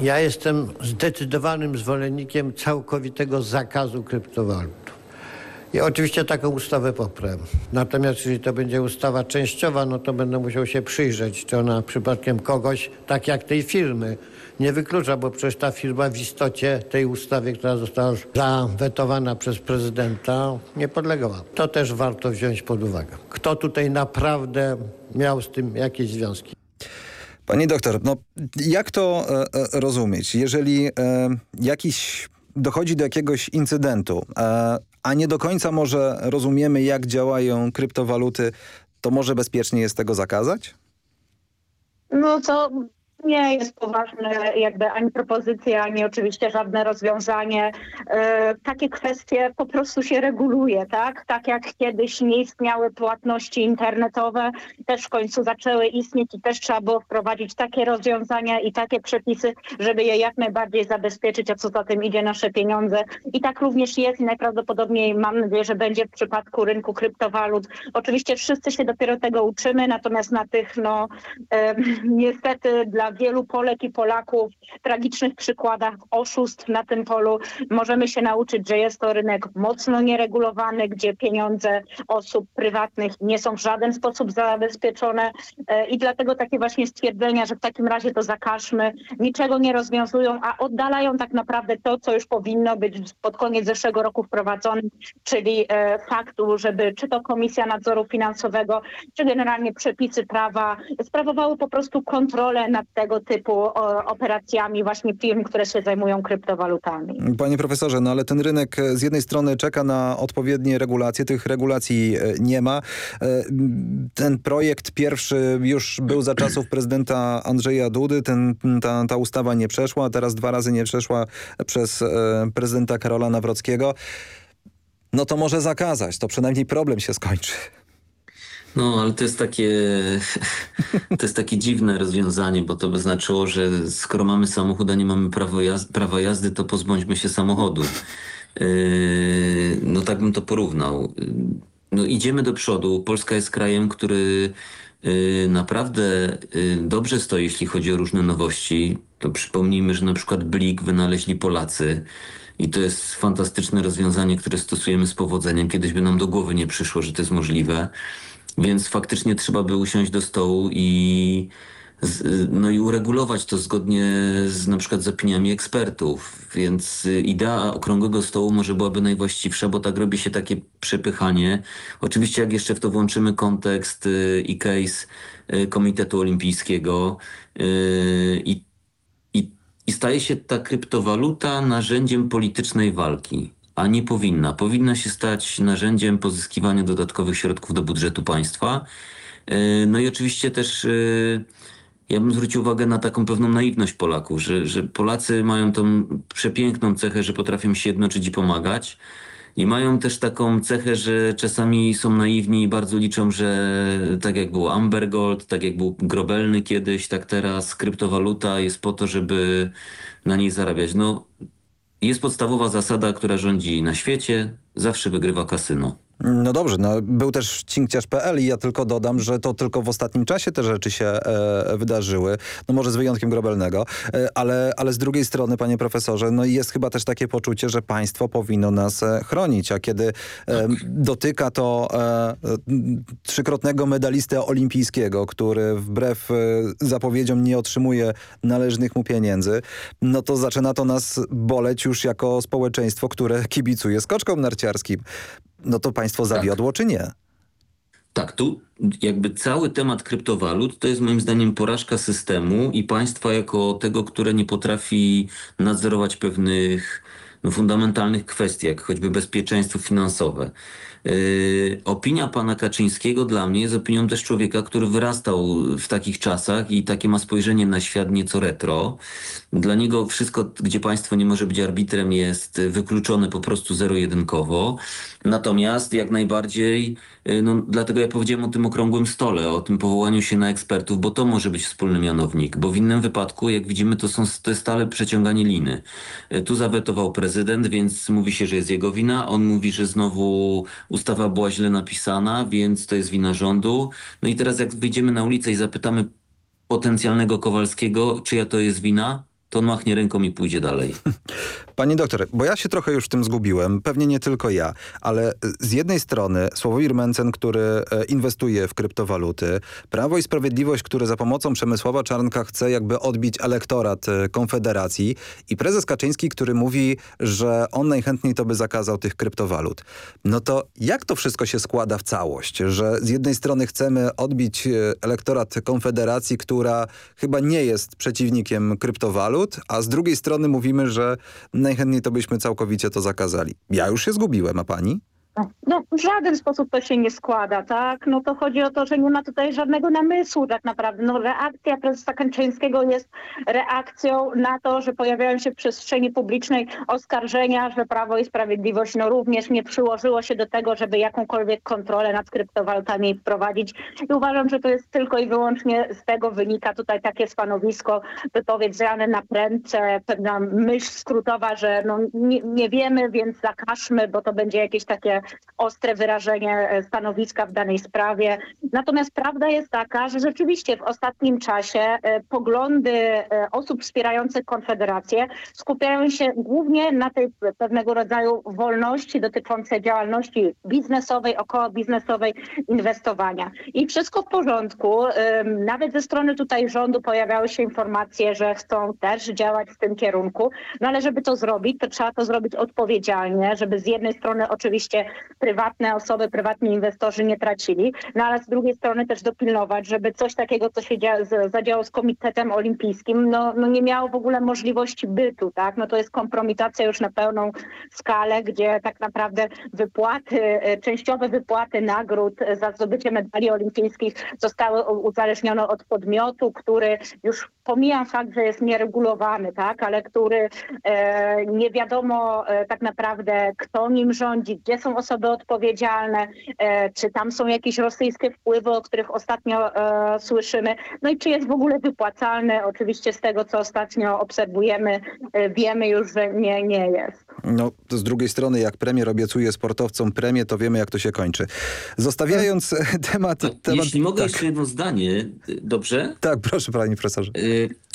Ja jestem zdecydowanym zwolennikiem całkowitego zakazu kryptowalut. I oczywiście taką ustawę poprę. Natomiast jeżeli to będzie ustawa częściowa, no to będę musiał się przyjrzeć, czy ona przypadkiem kogoś, tak jak tej firmy, nie wyklucza, bo przecież ta firma w istocie tej ustawie, która została zawetowana przez prezydenta, nie podlegała. To też warto wziąć pod uwagę. Kto tutaj naprawdę miał z tym jakieś związki? Pani doktor, no jak to e, e, rozumieć? Jeżeli e, jakiś dochodzi do jakiegoś incydentu, e, a nie do końca może rozumiemy, jak działają kryptowaluty, to może bezpiecznie jest tego zakazać? No to nie jest poważne jakby ani propozycja, ani oczywiście żadne rozwiązanie. E, takie kwestie po prostu się reguluje, tak? Tak jak kiedyś nie istniały płatności internetowe, też w końcu zaczęły istnieć i też trzeba było wprowadzić takie rozwiązania i takie przepisy, żeby je jak najbardziej zabezpieczyć, a co za tym idzie nasze pieniądze. I tak również jest i najprawdopodobniej mam nadzieję, że będzie w przypadku rynku kryptowalut. Oczywiście wszyscy się dopiero tego uczymy, natomiast na tych no niestety dla wielu Polek i Polaków tragicznych przykładach oszustw na tym polu. Możemy się nauczyć, że jest to rynek mocno nieregulowany, gdzie pieniądze osób prywatnych nie są w żaden sposób zabezpieczone. E, i dlatego takie właśnie stwierdzenia, że w takim razie to zakażmy, niczego nie rozwiązują, a oddalają tak naprawdę to, co już powinno być pod koniec zeszłego roku wprowadzone, czyli e, faktu, żeby czy to Komisja Nadzoru Finansowego, czy generalnie przepisy prawa sprawowały po prostu kontrolę nad tego typu operacjami właśnie firm, które się zajmują kryptowalutami. Panie profesorze, no ale ten rynek e, z jednej strony czeka na odpowiednie regulacje, tych regulacji e, nie ma. E, ten projekt pierwszy już był za czasów prezydenta Andrzeja Dudy, ten, ta, ta ustawa nie przeszła, teraz dwa razy nie przeszła przez prezydenta Karola Nawrockiego. No to może zakazać, to przynajmniej problem się skończy. No, ale to jest takie, [laughs] to jest takie dziwne rozwiązanie, bo to by znaczyło, że skoro mamy samochód, a nie mamy prawa jazdy, to pozbądźmy się samochodu. Yy, no tak bym to porównał. No idziemy do przodu. Polska jest krajem, który yy, naprawdę yy, dobrze stoi, jeśli chodzi o różne nowości. To przypomnijmy, że na przykład Blik wynaleźli Polacy. I to jest fantastyczne rozwiązanie, które stosujemy z powodzeniem. Kiedyś by nam do głowy nie przyszło, że to jest możliwe. Więc faktycznie trzeba by usiąść do stołu i, no i uregulować to zgodnie z na przykład z opiniami ekspertów. Więc idea okrągłego stołu może byłaby najwłaściwsza, bo tak robi się takie przepychanie. Oczywiście jak jeszcze w to włączymy kontekst y, i case y, Komitetu Olimpijskiego y, i, i, i staje się ta kryptowaluta narzędziem politycznej walki a nie powinna. Powinna się stać narzędziem pozyskiwania dodatkowych środków do budżetu państwa. E, no i oczywiście też e, ja bym zwrócił uwagę na taką pewną naiwność Polaków, że, że Polacy mają tą przepiękną cechę, że potrafią się jednoczyć i pomagać. I mają też taką cechę, że czasami są naiwni i bardzo liczą, że tak jak był Amber Gold, tak jak był Grobelny kiedyś, tak teraz kryptowaluta jest po to, żeby na niej zarabiać. No jest podstawowa zasada, która rządzi na świecie. Zawsze wygrywa kasyno. No dobrze, no, był też cinkciarz.pl i ja tylko dodam, że to tylko w ostatnim czasie te rzeczy się e, wydarzyły, no może z wyjątkiem Grobelnego, e, ale, ale z drugiej strony, panie profesorze, no jest chyba też takie poczucie, że państwo powinno nas e, chronić, a kiedy e, tak. dotyka to e, trzykrotnego medalistę olimpijskiego, który wbrew e, zapowiedziom nie otrzymuje należnych mu pieniędzy, no to zaczyna to nas boleć już jako społeczeństwo, które kibicuje skoczkom narciarskim no to państwo zawiodło tak. czy nie? Tak, tu jakby cały temat kryptowalut to jest moim zdaniem porażka systemu i państwa jako tego, które nie potrafi nadzorować pewnych fundamentalnych kwestiach, choćby bezpieczeństwo finansowe. Yy, opinia pana Kaczyńskiego dla mnie jest opinią też człowieka, który wyrastał w takich czasach i takie ma spojrzenie na świat nieco retro. Dla niego wszystko, gdzie państwo nie może być arbitrem, jest wykluczone po prostu zero-jedynkowo. Natomiast jak najbardziej, yy, no, dlatego ja powiedziałem o tym okrągłym stole, o tym powołaniu się na ekspertów, bo to może być wspólny mianownik, bo w innym wypadku, jak widzimy, to, są, to jest stale przeciąganie liny. Yy, tu zawetował prezydent, więc mówi się, że jest jego wina. On mówi, że znowu ustawa była źle napisana, więc to jest wina rządu. No i teraz jak wyjdziemy na ulicę i zapytamy potencjalnego Kowalskiego, czyja to jest wina, to on machnie ręką i pójdzie dalej. [laughs] Pani doktor, bo ja się trochę już w tym zgubiłem, pewnie nie tylko ja, ale z jednej strony Sławomir Mencen, który e, inwestuje w kryptowaluty, Prawo i Sprawiedliwość, które za pomocą Przemysława Czarnka chce jakby odbić elektorat e, Konfederacji i prezes Kaczyński, który mówi, że on najchętniej to by zakazał tych kryptowalut. No to jak to wszystko się składa w całość, że z jednej strony chcemy odbić e, elektorat Konfederacji, która chyba nie jest przeciwnikiem kryptowalut, a z drugiej strony mówimy, że najchętniej to byśmy całkowicie to zakazali. Ja już się zgubiłem, a pani? No w żaden sposób to się nie składa, tak? No to chodzi o to, że nie ma tutaj żadnego namysłu tak naprawdę. No reakcja prezesa Kaczyńskiego jest reakcją na to, że pojawiają się w przestrzeni publicznej oskarżenia, że Prawo i Sprawiedliwość no również nie przyłożyło się do tego, żeby jakąkolwiek kontrolę nad kryptowalutami wprowadzić. I uważam, że to jest tylko i wyłącznie z tego wynika tutaj takie stanowisko wypowiedziane na prędce, pewna myśl skrótowa, że no nie, nie wiemy, więc zakażmy, bo to będzie jakieś takie ostre wyrażenie e, stanowiska w danej sprawie. Natomiast prawda jest taka, że rzeczywiście w ostatnim czasie e, poglądy e, osób wspierających Konfederację skupiają się głównie na tej pewnego rodzaju wolności dotyczącej działalności biznesowej, około biznesowej, inwestowania. I wszystko w porządku. Nawet ze strony tutaj rządu pojawiały się informacje, że chcą też działać w tym kierunku, no ale żeby to zrobić, to trzeba to zrobić odpowiedzialnie, żeby z jednej strony oczywiście prywatne osoby, prywatni inwestorzy nie tracili, no ale z drugiej strony też dopilnować, żeby coś takiego, co się zadziało z Komitetem Olimpijskim, no, no nie miało w ogóle możliwości bytu, tak? No to jest kompromitacja już na pełną skalę, gdzie tak naprawdę wypłaty, e, częściowe wypłaty nagród za zdobycie medali olimpijskich zostały uzależnione od podmiotu, który już pomijam fakt, że jest nieregulowany, tak, ale który e, nie wiadomo e, tak naprawdę kto nim rządzi, gdzie są osoby odpowiedzialne, e, czy tam są jakieś rosyjskie wpływy, o których ostatnio e, słyszymy, no i czy jest w ogóle wypłacalny. Oczywiście z tego, co ostatnio obserwujemy, e, wiemy już, że nie, nie jest. No, to z drugiej strony, jak premier obiecuje sportowcom premię, to wiemy, jak to się kończy. Zostawiając temat... temat Jeśli mogę tak. jeszcze jedno zdanie, dobrze? Tak, proszę panie profesorze.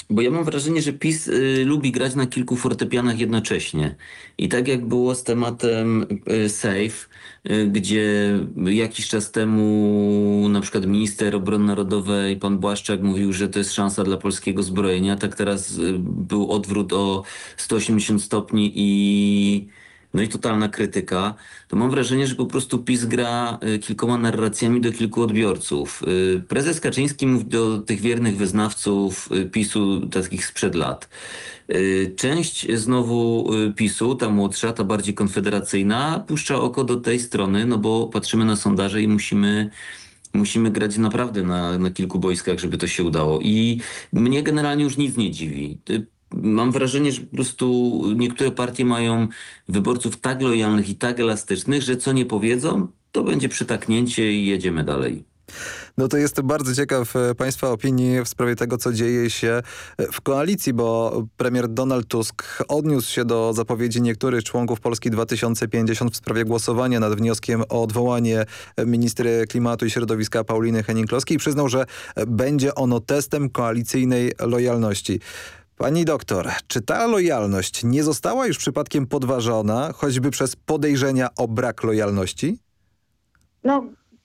Bo ja mam wrażenie, że PiS y, lubi grać na kilku fortepianach jednocześnie. I tak jak było z tematem y, SAFE, y, gdzie jakiś czas temu na przykład minister obrony narodowej, pan Błaszczak mówił, że to jest szansa dla polskiego zbrojenia, tak teraz y, był odwrót o 180 stopni i no i totalna krytyka, to mam wrażenie, że po prostu PiS gra y, kilkoma narracjami do kilku odbiorców. Y, Prezes Kaczyński mówi do tych wiernych wyznawców y, PiSu, takich sprzed lat. Część znowu PiSu, ta młodsza, ta bardziej konfederacyjna, puszcza oko do tej strony, no bo patrzymy na sondaże i musimy musimy grać naprawdę na, na kilku boiskach, żeby to się udało. I mnie generalnie już nic nie dziwi. Mam wrażenie, że po prostu niektóre partie mają wyborców tak lojalnych i tak elastycznych, że co nie powiedzą, to będzie przytaknięcie i jedziemy dalej. No to jestem bardzo ciekaw e, Państwa opinii w sprawie tego, co dzieje się e, w koalicji, bo premier Donald Tusk odniósł się do zapowiedzi niektórych członków Polski 2050 w sprawie głosowania nad wnioskiem o odwołanie ministry klimatu i środowiska Pauliny Henning-Kloskiej i przyznał, że będzie ono testem koalicyjnej lojalności. Pani doktor, czy ta lojalność nie została już przypadkiem podważona, choćby przez podejrzenia o brak lojalności? No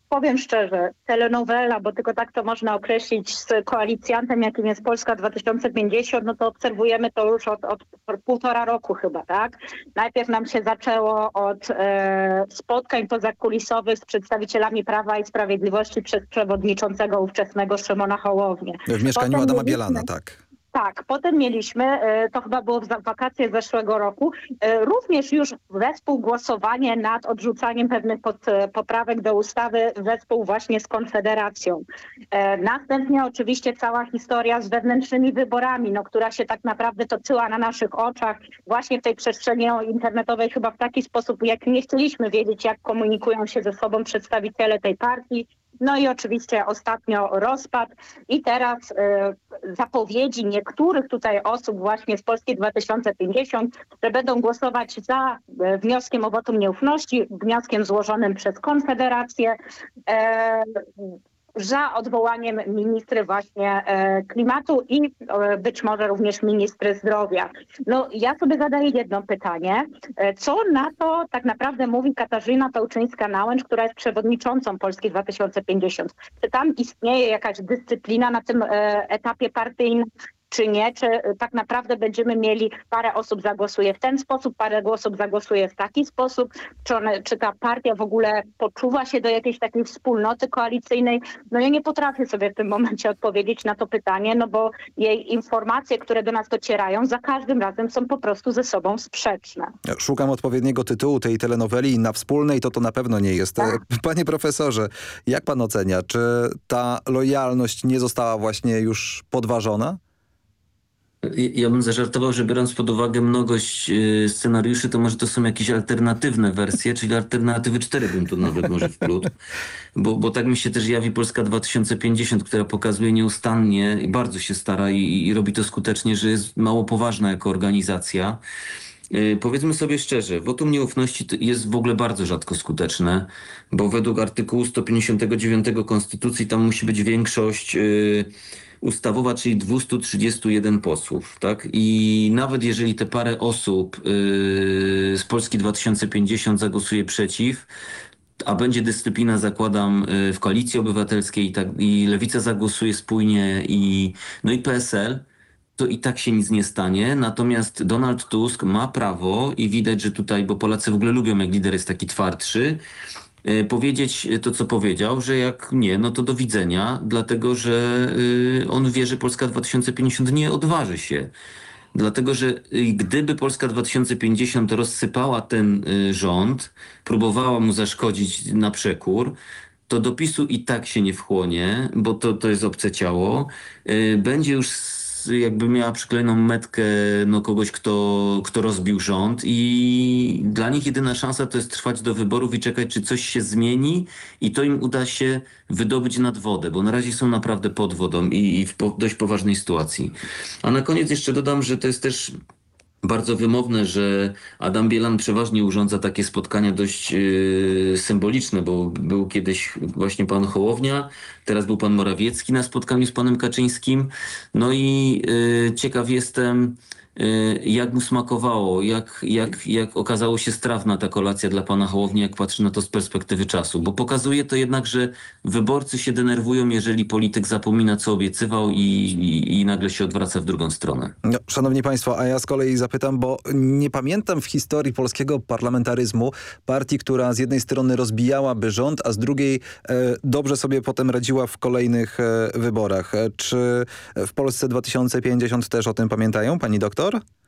powiem szczerze, telenowela, bo tylko tak to można określić z koalicjantem, jakim jest Polska 2050, no to obserwujemy to już od, od półtora roku chyba, tak? Najpierw nam się zaczęło od e, spotkań pozakulisowych z przedstawicielami Prawa i Sprawiedliwości przez przewodniczącego ówczesnego Szymona Hołownię. W mieszkaniu Potem Adama Bielana, tak. Tak, potem mieliśmy, e, to chyba było w wakacje zeszłego roku, e, również już wespół głosowanie nad odrzucaniem pewnych pod, e, poprawek do ustawy wespół właśnie z Konfederacją. Następnie oczywiście cała historia z wewnętrznymi wyborami, no, która się tak naprawdę toczyła na naszych oczach właśnie w tej przestrzeni internetowej chyba w taki sposób, jak nie chcieliśmy wiedzieć, jak komunikują się ze sobą przedstawiciele tej partii, no i oczywiście ostatnio rozpad i teraz y, zapowiedzi niektórych tutaj osób właśnie z Polski 2050, że będą głosować za y, wnioskiem o wotum nieufności, wnioskiem złożonym przez Konfederację. Y, za odwołaniem ministry właśnie e, klimatu i e, być może również ministry zdrowia. No ja sobie zadaję jedno pytanie. E, co na to tak naprawdę mówi Katarzyna Pełczyńska-Nałęcz, która jest przewodniczącą Polski 2050? Czy tam istnieje jakaś dyscyplina na tym etapie partyjnym, czy nie, czy tak naprawdę będziemy mieli parę osób zagłosuje w ten sposób, parę osób zagłosuje w taki sposób, czy, one, czy ta partia w ogóle poczuwa się do jakiejś takiej wspólnoty koalicyjnej. No ja nie potrafię sobie w tym momencie odpowiedzieć na to pytanie, no bo jej informacje, które do nas docierają, za każdym razem są po prostu ze sobą sprzeczne. Szukam odpowiedniego tytułu tej telenoweli na wspólnej, to to na pewno nie jest. Tak. [laughs] Panie profesorze, jak pan ocenia, czy ta lojalność nie została właśnie już podważona? Ja bym zażartował, że biorąc pod uwagę mnogość y, scenariuszy, to może to są jakieś alternatywne wersje, czyli alternatywy 4 bym tu nawet może wplótł. Bo, bo tak mi się też jawi Polska 2050, która pokazuje nieustannie i bardzo się stara i, i robi to skutecznie, że jest mało poważna jako organizacja. Yy, powiedzmy sobie szczerze, wotum nieufności jest w ogóle bardzo rzadko skuteczne, bo według artykułu 159 Konstytucji tam musi być większość yy, ustawowa, czyli 231 posłów, tak? I nawet jeżeli te parę osób yy, z Polski 2050 zagłosuje przeciw, a będzie dyscyplina, zakładam, yy, w Koalicji Obywatelskiej i, tak, i Lewica zagłosuje spójnie i, no i PSL, to i tak się nic nie stanie. Natomiast Donald Tusk ma prawo i widać, że tutaj, bo Polacy w ogóle lubią, jak lider jest taki twardszy, powiedzieć to, co powiedział, że jak nie, no to do widzenia, dlatego że y, on wie, że Polska 2050 nie odważy się. Dlatego, że y, gdyby Polska 2050 rozsypała ten y, rząd, próbowała mu zaszkodzić na przekór, to do PiSu i tak się nie wchłonie, bo to, to jest obce ciało. Będzie już jakby miała przyklejoną metkę no, kogoś, kto, kto rozbił rząd i dla nich jedyna szansa to jest trwać do wyborów i czekać, czy coś się zmieni i to im uda się wydobyć nad wodę, bo na razie są naprawdę pod wodą i, i w po, dość poważnej sytuacji. A na koniec jeszcze dodam, że to jest też bardzo wymowne, że Adam Bielan przeważnie urządza takie spotkania dość yy, symboliczne, bo był kiedyś właśnie pan Hołownia, teraz był pan Morawiecki na spotkaniu z panem Kaczyńskim. No i yy, ciekaw jestem, jak mu smakowało, jak, jak, jak okazało się strawna ta kolacja dla pana Hołowni, jak patrzy na to z perspektywy czasu. Bo pokazuje to jednak, że wyborcy się denerwują, jeżeli polityk zapomina, co obiecywał i, i, i nagle się odwraca w drugą stronę. No, szanowni państwo, a ja z kolei zapytam, bo nie pamiętam w historii polskiego parlamentaryzmu partii, która z jednej strony rozbijałaby rząd, a z drugiej e, dobrze sobie potem radziła w kolejnych e, wyborach. E, czy w Polsce 2050 też o tym pamiętają, pani doktor? Twitter.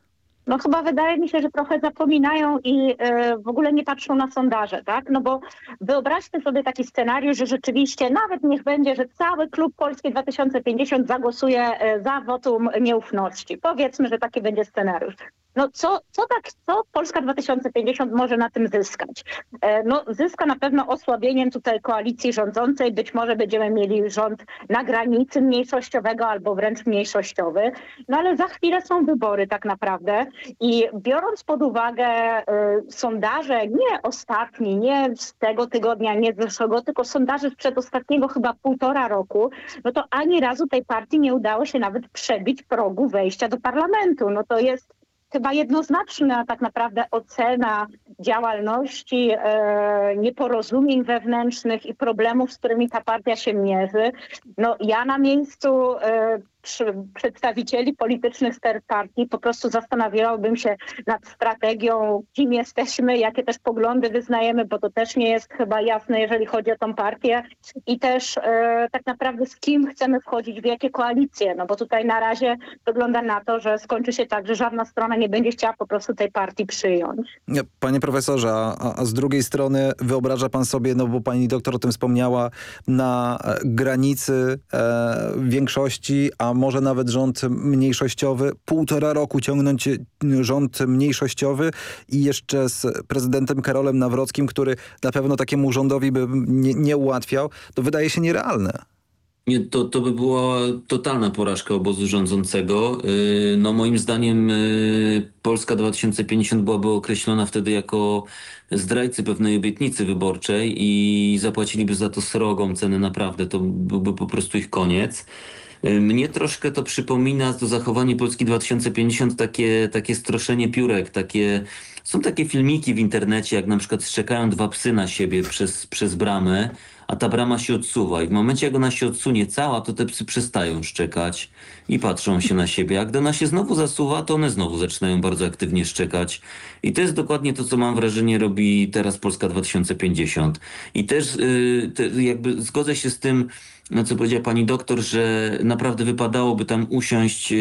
No chyba wydaje mi się, że trochę zapominają i e, w ogóle nie patrzą na sondaże, tak? No bo wyobraźmy sobie taki scenariusz, że rzeczywiście nawet niech będzie, że cały klub Polski 2050 zagłosuje e, za wotum nieufności. Powiedzmy, że taki będzie scenariusz. No co, co tak, co Polska 2050 może na tym zyskać? E, no zyska na pewno osłabieniem tutaj koalicji rządzącej. Być może będziemy mieli rząd na granicy mniejszościowego albo wręcz mniejszościowy. No ale za chwilę są wybory tak naprawdę i biorąc pod uwagę y, sondaże, nie ostatni, nie z tego tygodnia, nie z zeszłego, tylko sondaże sprzed ostatniego chyba półtora roku, no to ani razu tej partii nie udało się nawet przebić progu wejścia do parlamentu. No to jest chyba jednoznaczna tak naprawdę ocena działalności, e, nieporozumień wewnętrznych i problemów, z którymi ta partia się mierzy. No ja na miejscu e, przedstawicieli politycznych ster partii. Po prostu zastanawiałabym się nad strategią, kim jesteśmy, jakie też poglądy wyznajemy, bo to też nie jest chyba jasne, jeżeli chodzi o tą partię. I też e, tak naprawdę z kim chcemy wchodzić w jakie koalicje, no bo tutaj na razie wygląda na to, że skończy się tak, że żadna strona nie będzie chciała po prostu tej partii przyjąć. Panie profesorze, a, a z drugiej strony wyobraża pan sobie, no bo pani doktor o tym wspomniała, na granicy e, większości, a może nawet rząd mniejszościowy, półtora roku ciągnąć rząd mniejszościowy i jeszcze z prezydentem Karolem Nawrockim, który na pewno takiemu rządowi by nie, nie ułatwiał, to wydaje się nierealne. Nie, to, to by była totalna porażka obozu rządzącego. Y, no moim zdaniem y, Polska 2050 byłaby określona wtedy jako zdrajcy pewnej obietnicy wyborczej i zapłaciliby za to srogą cenę naprawdę. To byłby po prostu ich koniec. Mnie troszkę to przypomina to zachowanie Polski 2050, takie, takie stroszenie piórek, takie są takie filmiki w internecie, jak na przykład szczekają dwa psy na siebie przez, przez bramę a ta brama się odsuwa i w momencie jak ona się odsunie cała, to te psy przestają szczekać i patrzą się na siebie. A gdy ona się znowu zasuwa, to one znowu zaczynają bardzo aktywnie szczekać. I to jest dokładnie to, co mam wrażenie robi teraz Polska 2050. I też yy, te, jakby zgodzę się z tym, na co powiedziała pani doktor, że naprawdę wypadałoby tam usiąść yy,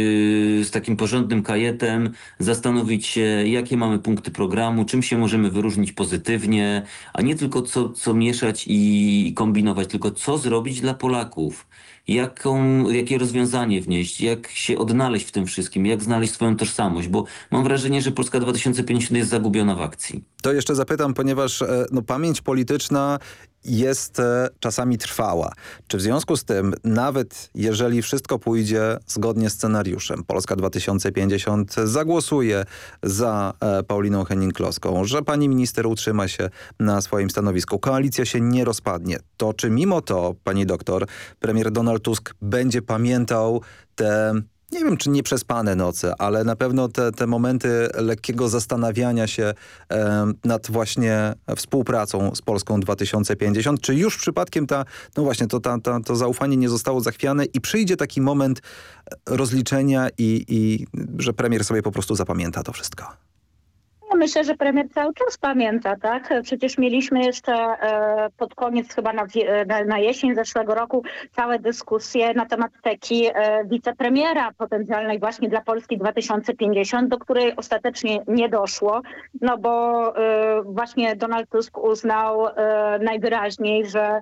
z takim porządnym kajetem, zastanowić się, jakie mamy punkty programu, czym się możemy wyróżnić pozytywnie, a nie tylko co, co mieszać i kombinować, tylko co zrobić dla Polaków. Jaką, jakie rozwiązanie wnieść, jak się odnaleźć w tym wszystkim, jak znaleźć swoją tożsamość, bo mam wrażenie, że Polska 2050 jest zagubiona w akcji. To jeszcze zapytam, ponieważ e, no, pamięć polityczna jest e, czasami trwała. Czy w związku z tym, nawet jeżeli wszystko pójdzie zgodnie z scenariuszem, Polska 2050 zagłosuje za e, Pauliną Henning-Kloską, że pani minister utrzyma się na swoim stanowisku, koalicja się nie rozpadnie, to czy mimo to, pani doktor, premier Donald Tusk będzie pamiętał te nie wiem, czy nie przespane noce, ale na pewno te, te momenty lekkiego zastanawiania się e, nad właśnie współpracą z Polską 2050, czy już przypadkiem ta, no właśnie, to, ta, ta, to zaufanie nie zostało zachwiane i przyjdzie taki moment rozliczenia i, i że premier sobie po prostu zapamięta to wszystko. No myślę, że premier cały czas pamięta, tak? Przecież mieliśmy jeszcze e, pod koniec chyba na, na, jesień zeszłego roku całe dyskusje na temat teki e, wicepremiera potencjalnej właśnie dla Polski 2050, do której ostatecznie nie doszło, no bo e, właśnie Donald Tusk uznał najwyraźniej, że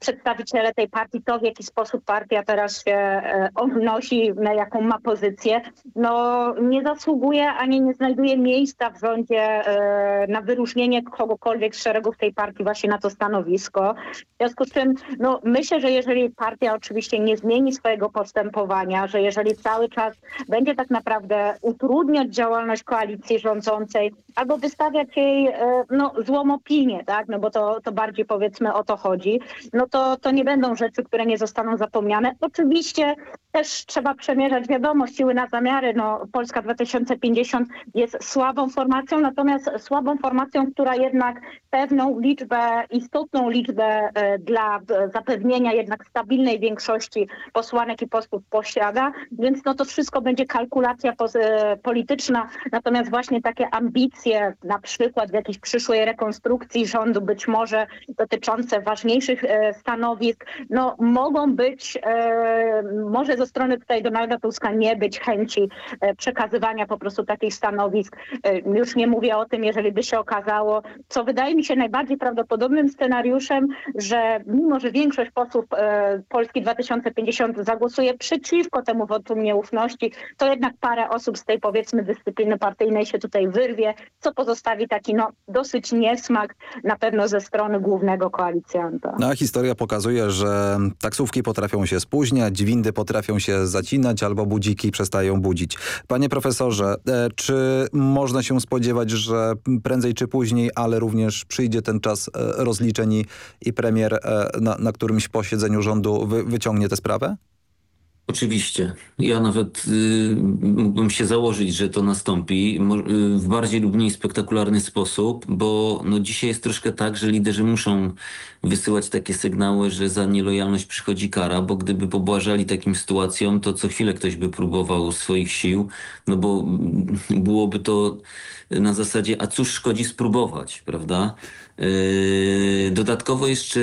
przedstawiciele tej partii, to w jaki sposób partia teraz się obnosi, na jaką ma pozycję, no nie zasługuje ani nie znajduje miejsca w e, na wyróżnienie kogokolwiek z szeregów tej partii właśnie na to stanowisko. W związku z czym no, myślę, że jeżeli partia oczywiście nie zmieni swojego postępowania, że jeżeli cały czas będzie tak naprawdę utrudniać działalność koalicji rządzącej albo wystawiać jej e, no, złą opinię, tak? no bo to, to bardziej powiedzmy o to chodzi, no to, to nie będą rzeczy, które nie zostaną zapomniane. Oczywiście też trzeba przemierzać, wiadomo, siły na zamiary. No, Polska 2050 jest słabą formacją, natomiast słabą formacją, która jednak pewną liczbę, istotną liczbę e, dla zapewnienia jednak stabilnej większości posłanek i posłów posiada, więc no to wszystko będzie kalkulacja e, polityczna, natomiast właśnie takie ambicje, na przykład w jakiejś przyszłej rekonstrukcji rządu, być może dotyczące ważniejszych e, stanowisk, no mogą być, może ze strony tutaj Donalda Tuska nie być chęci przekazywania po prostu takich stanowisk. Już nie mówię o tym, jeżeli by się okazało, co wydaje mi się najbardziej prawdopodobnym scenariuszem, że mimo, że większość posłów e, Polski 2050 zagłosuje przeciwko temu wotum nieufności, to jednak parę osób z tej powiedzmy dyscypliny partyjnej się tutaj wyrwie, co pozostawi taki no, dosyć niesmak na pewno ze strony głównego koalicjanta. No, a historia pokazuje, że taksówki potrafią się spóźniać, windy potrafią się zacinać albo budziki przestają budzić. Panie profesorze, e, czy można się spodziewać, że prędzej czy później, ale również przyjdzie ten czas e, rozliczeń i, i premier e, na, na którymś posiedzeniu rządu wy, wyciągnie tę sprawę? Oczywiście. Ja nawet y, mógłbym się założyć, że to nastąpi y, w bardziej lub mniej spektakularny sposób, bo no, dzisiaj jest troszkę tak, że liderzy muszą wysyłać takie sygnały, że za nielojalność przychodzi kara, bo gdyby pobłażali takim sytuacjom, to co chwilę ktoś by próbował swoich sił, no bo byłoby to na zasadzie, a cóż szkodzi spróbować, prawda? Yy, dodatkowo jeszcze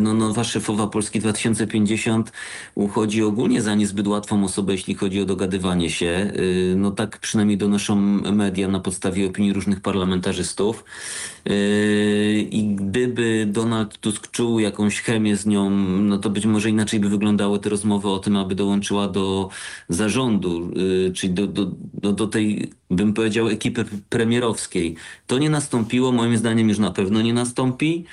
no, nowa szefowa Polski 2050 uchodzi ogólnie za niezbyt łatwą osobę, jeśli chodzi o dogadywanie się. Yy, no tak przynajmniej donoszą media na podstawie opinii różnych parlamentarzystów. Yy, I gdyby Donald Tusk czuł jakąś chemię z nią, no to być może inaczej by wyglądały te rozmowy o tym, aby dołączyła do zarządu, czyli do, do, do, do tej, bym powiedział, ekipy premierowskiej. To nie nastąpiło, moim zdaniem już na pewno nie nastąpi.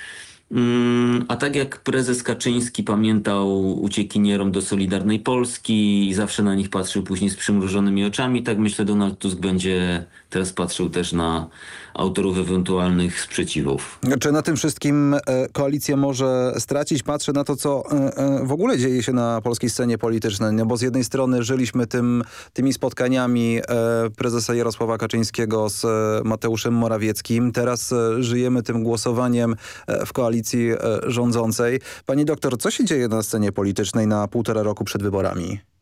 Mm, a tak jak prezes Kaczyński pamiętał uciekinierom do Solidarnej Polski i zawsze na nich patrzył później z przymrużonymi oczami, tak myślę Donald Tusk będzie teraz patrzył też na autorów ewentualnych sprzeciwów. Czy na tym wszystkim e, koalicja może stracić? Patrzę na to, co e, e, w ogóle dzieje się na polskiej scenie politycznej, no bo z jednej strony żyliśmy tym, tymi spotkaniami prezesa Jarosława Kaczyńskiego z Mateuszem Morawieckim, teraz żyjemy tym głosowaniem w koalicji rządzącej. Pani doktor, co się dzieje na scenie politycznej na półtora roku przed wyborami?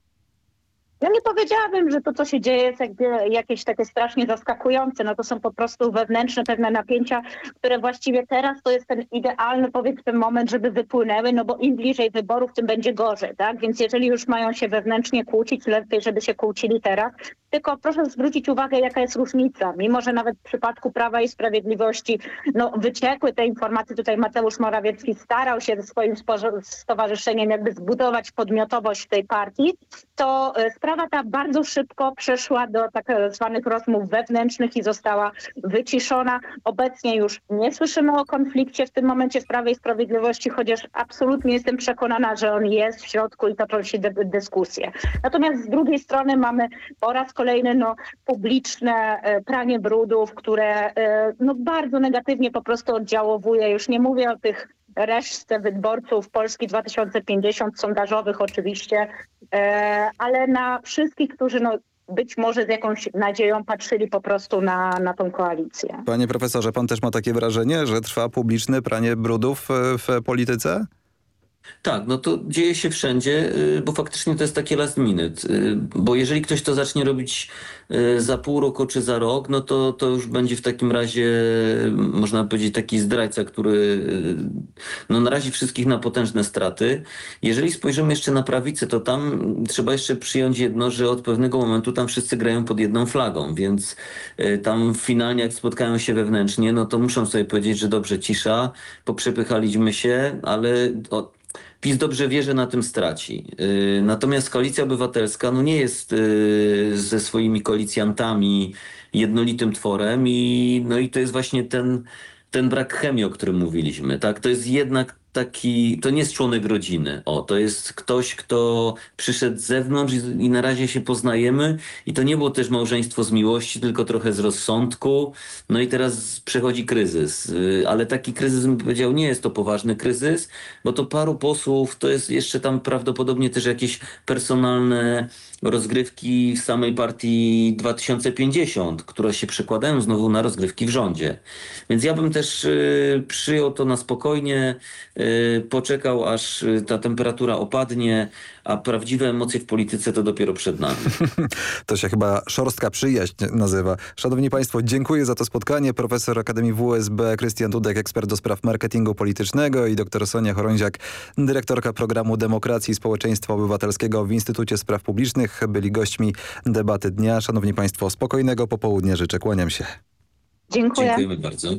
Ja nie powiedziałabym, że to, co się dzieje, jest jakby jakieś takie strasznie zaskakujące. No to są po prostu wewnętrzne pewne napięcia, które właściwie teraz to jest ten idealny, powiedzmy, moment, żeby wypłynęły, no bo im bliżej wyborów, tym będzie gorzej, tak? Więc jeżeli już mają się wewnętrznie kłócić, lepiej, żeby się kłócili teraz. Tylko proszę zwrócić uwagę, jaka jest różnica. Mimo, że nawet w przypadku Prawa i Sprawiedliwości no, wyciekły te informacje, tutaj Mateusz Morawiecki starał się swoim stowarzyszeniem jakby zbudować podmiotowość tej partii, to sprawa sprawa ta bardzo szybko przeszła do tak zwanych rozmów wewnętrznych i została wyciszona. Obecnie już nie słyszymy o konflikcie w tym momencie w Prawie i Sprawiedliwości, chociaż absolutnie jestem przekonana, że on jest w środku i toczą się dyskusje. Natomiast z drugiej strony mamy po raz kolejny no, publiczne e, pranie brudów, które e, no, bardzo negatywnie po prostu oddziałowuje. Już nie mówię o tych resztę wyborców Polski 2050, sondażowych oczywiście, e, ale na wszystkich, którzy no, być może z jakąś nadzieją patrzyli po prostu na, na tą koalicję. Panie profesorze, pan też ma takie wrażenie, że trwa publiczne pranie brudów w polityce? Tak, no to dzieje się wszędzie, y, bo faktycznie to jest takie last minute. Y, bo jeżeli ktoś to zacznie robić y, za pół roku czy za rok, no to, to już będzie w takim razie, można powiedzieć, taki zdrajca, który no, narazi wszystkich na potężne straty. Jeżeli spojrzymy jeszcze na prawicę, to tam trzeba jeszcze przyjąć jedno, że od pewnego momentu tam wszyscy grają pod jedną flagą, więc tam finalnie jak spotkają się wewnętrznie, no to muszą sobie powiedzieć, że dobrze, cisza, poprzepychaliśmy się, ale PiS dobrze wie, że na tym straci. Y, natomiast Koalicja Obywatelska no nie jest y, ze swoimi koalicjantami jednolitym tworem i, no i to jest właśnie ten, ten brak chemii, o którym mówiliśmy. Tak? To jest jednak taki, to nie jest członek rodziny. O, to jest ktoś, kto przyszedł z zewnątrz i, i, na razie się poznajemy i to nie było też małżeństwo z miłości, tylko trochę z rozsądku. No i teraz przechodzi kryzys. Y, ale taki kryzys, bym powiedział, nie jest to poważny kryzys, bo to paru posłów, to jest jeszcze tam prawdopodobnie też jakieś personalne rozgrywki w samej partii 2050, które się przekładają znowu na rozgrywki w rządzie. Więc ja bym też y, przyjął to na spokojnie, y, poczekał aż y, ta temperatura opadnie, a prawdziwe emocje w polityce to dopiero przed nami. [laughs] to się chyba szorstka przyjaźń nazywa. Szanowni Państwo, dziękuję za to spotkanie. Profesor Akademii WSB Krystian Dudek, ekspert do spraw marketingu politycznego i dr Sonia Chorąziak, dyrektorka programu Demokracji i Społeczeństwa Obywatelskiego w Instytucie Spraw Publicznych byli gośćmi debaty dnia. Szanowni Państwo, spokojnego popołudnia życzę. Kłaniam się. Dziękuję. Dziękujemy bardzo.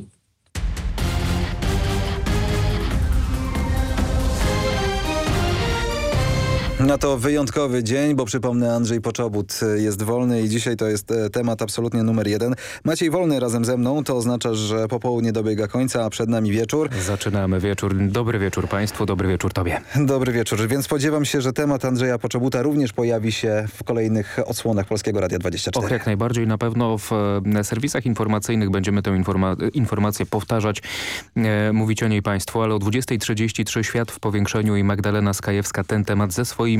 Na to wyjątkowy dzień, bo przypomnę Andrzej Poczobut jest wolny i dzisiaj to jest e, temat absolutnie numer jeden. Maciej Wolny razem ze mną, to oznacza, że popołudnie dobiega końca, a przed nami wieczór. Zaczynamy wieczór. Dobry wieczór Państwu, dobry wieczór Tobie. Dobry wieczór, więc spodziewam się, że temat Andrzeja Poczobuta również pojawi się w kolejnych odsłonach Polskiego Radia 24. Och, jak najbardziej. Na pewno w e, serwisach informacyjnych będziemy tę informa informację powtarzać, e, mówić o niej Państwu, ale o 20.33 Świat w powiększeniu i Magdalena Skajewska ten temat ze swojej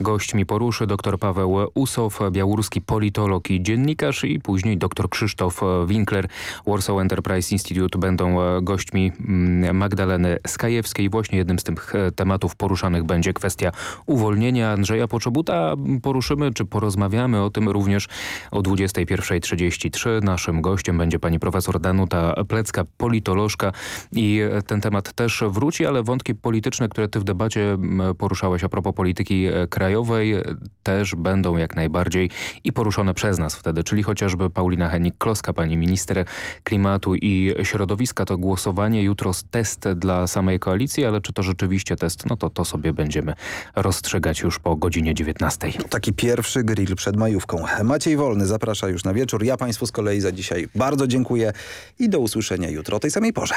Gośćmi poruszy dr Paweł Usow, białoruski politolog i dziennikarz i później dr Krzysztof Winkler, Warsaw Enterprise Institute będą gośćmi mm, Magdaleny Skajewskiej. Właśnie jednym z tych tematów poruszanych będzie kwestia uwolnienia Andrzeja Poczobuta. Poruszymy czy porozmawiamy o tym również o 21.33. Naszym gościem będzie pani profesor Danuta Plecka, politolożka i ten temat też wróci, ale wątki polityczne, które ty w debacie poruszałeś a propos polityki e, krajowej też będą jak najbardziej i poruszone przez nas wtedy, czyli chociażby Paulina Henik-Kloska, pani minister klimatu i środowiska. To głosowanie jutro test dla samej koalicji, ale czy to rzeczywiście test, no to to sobie będziemy rozstrzygać już po godzinie 19. Taki pierwszy grill przed majówką. Maciej Wolny zaprasza już na wieczór. Ja państwu z kolei za dzisiaj bardzo dziękuję i do usłyszenia jutro o tej samej porze.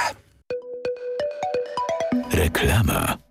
Reklama.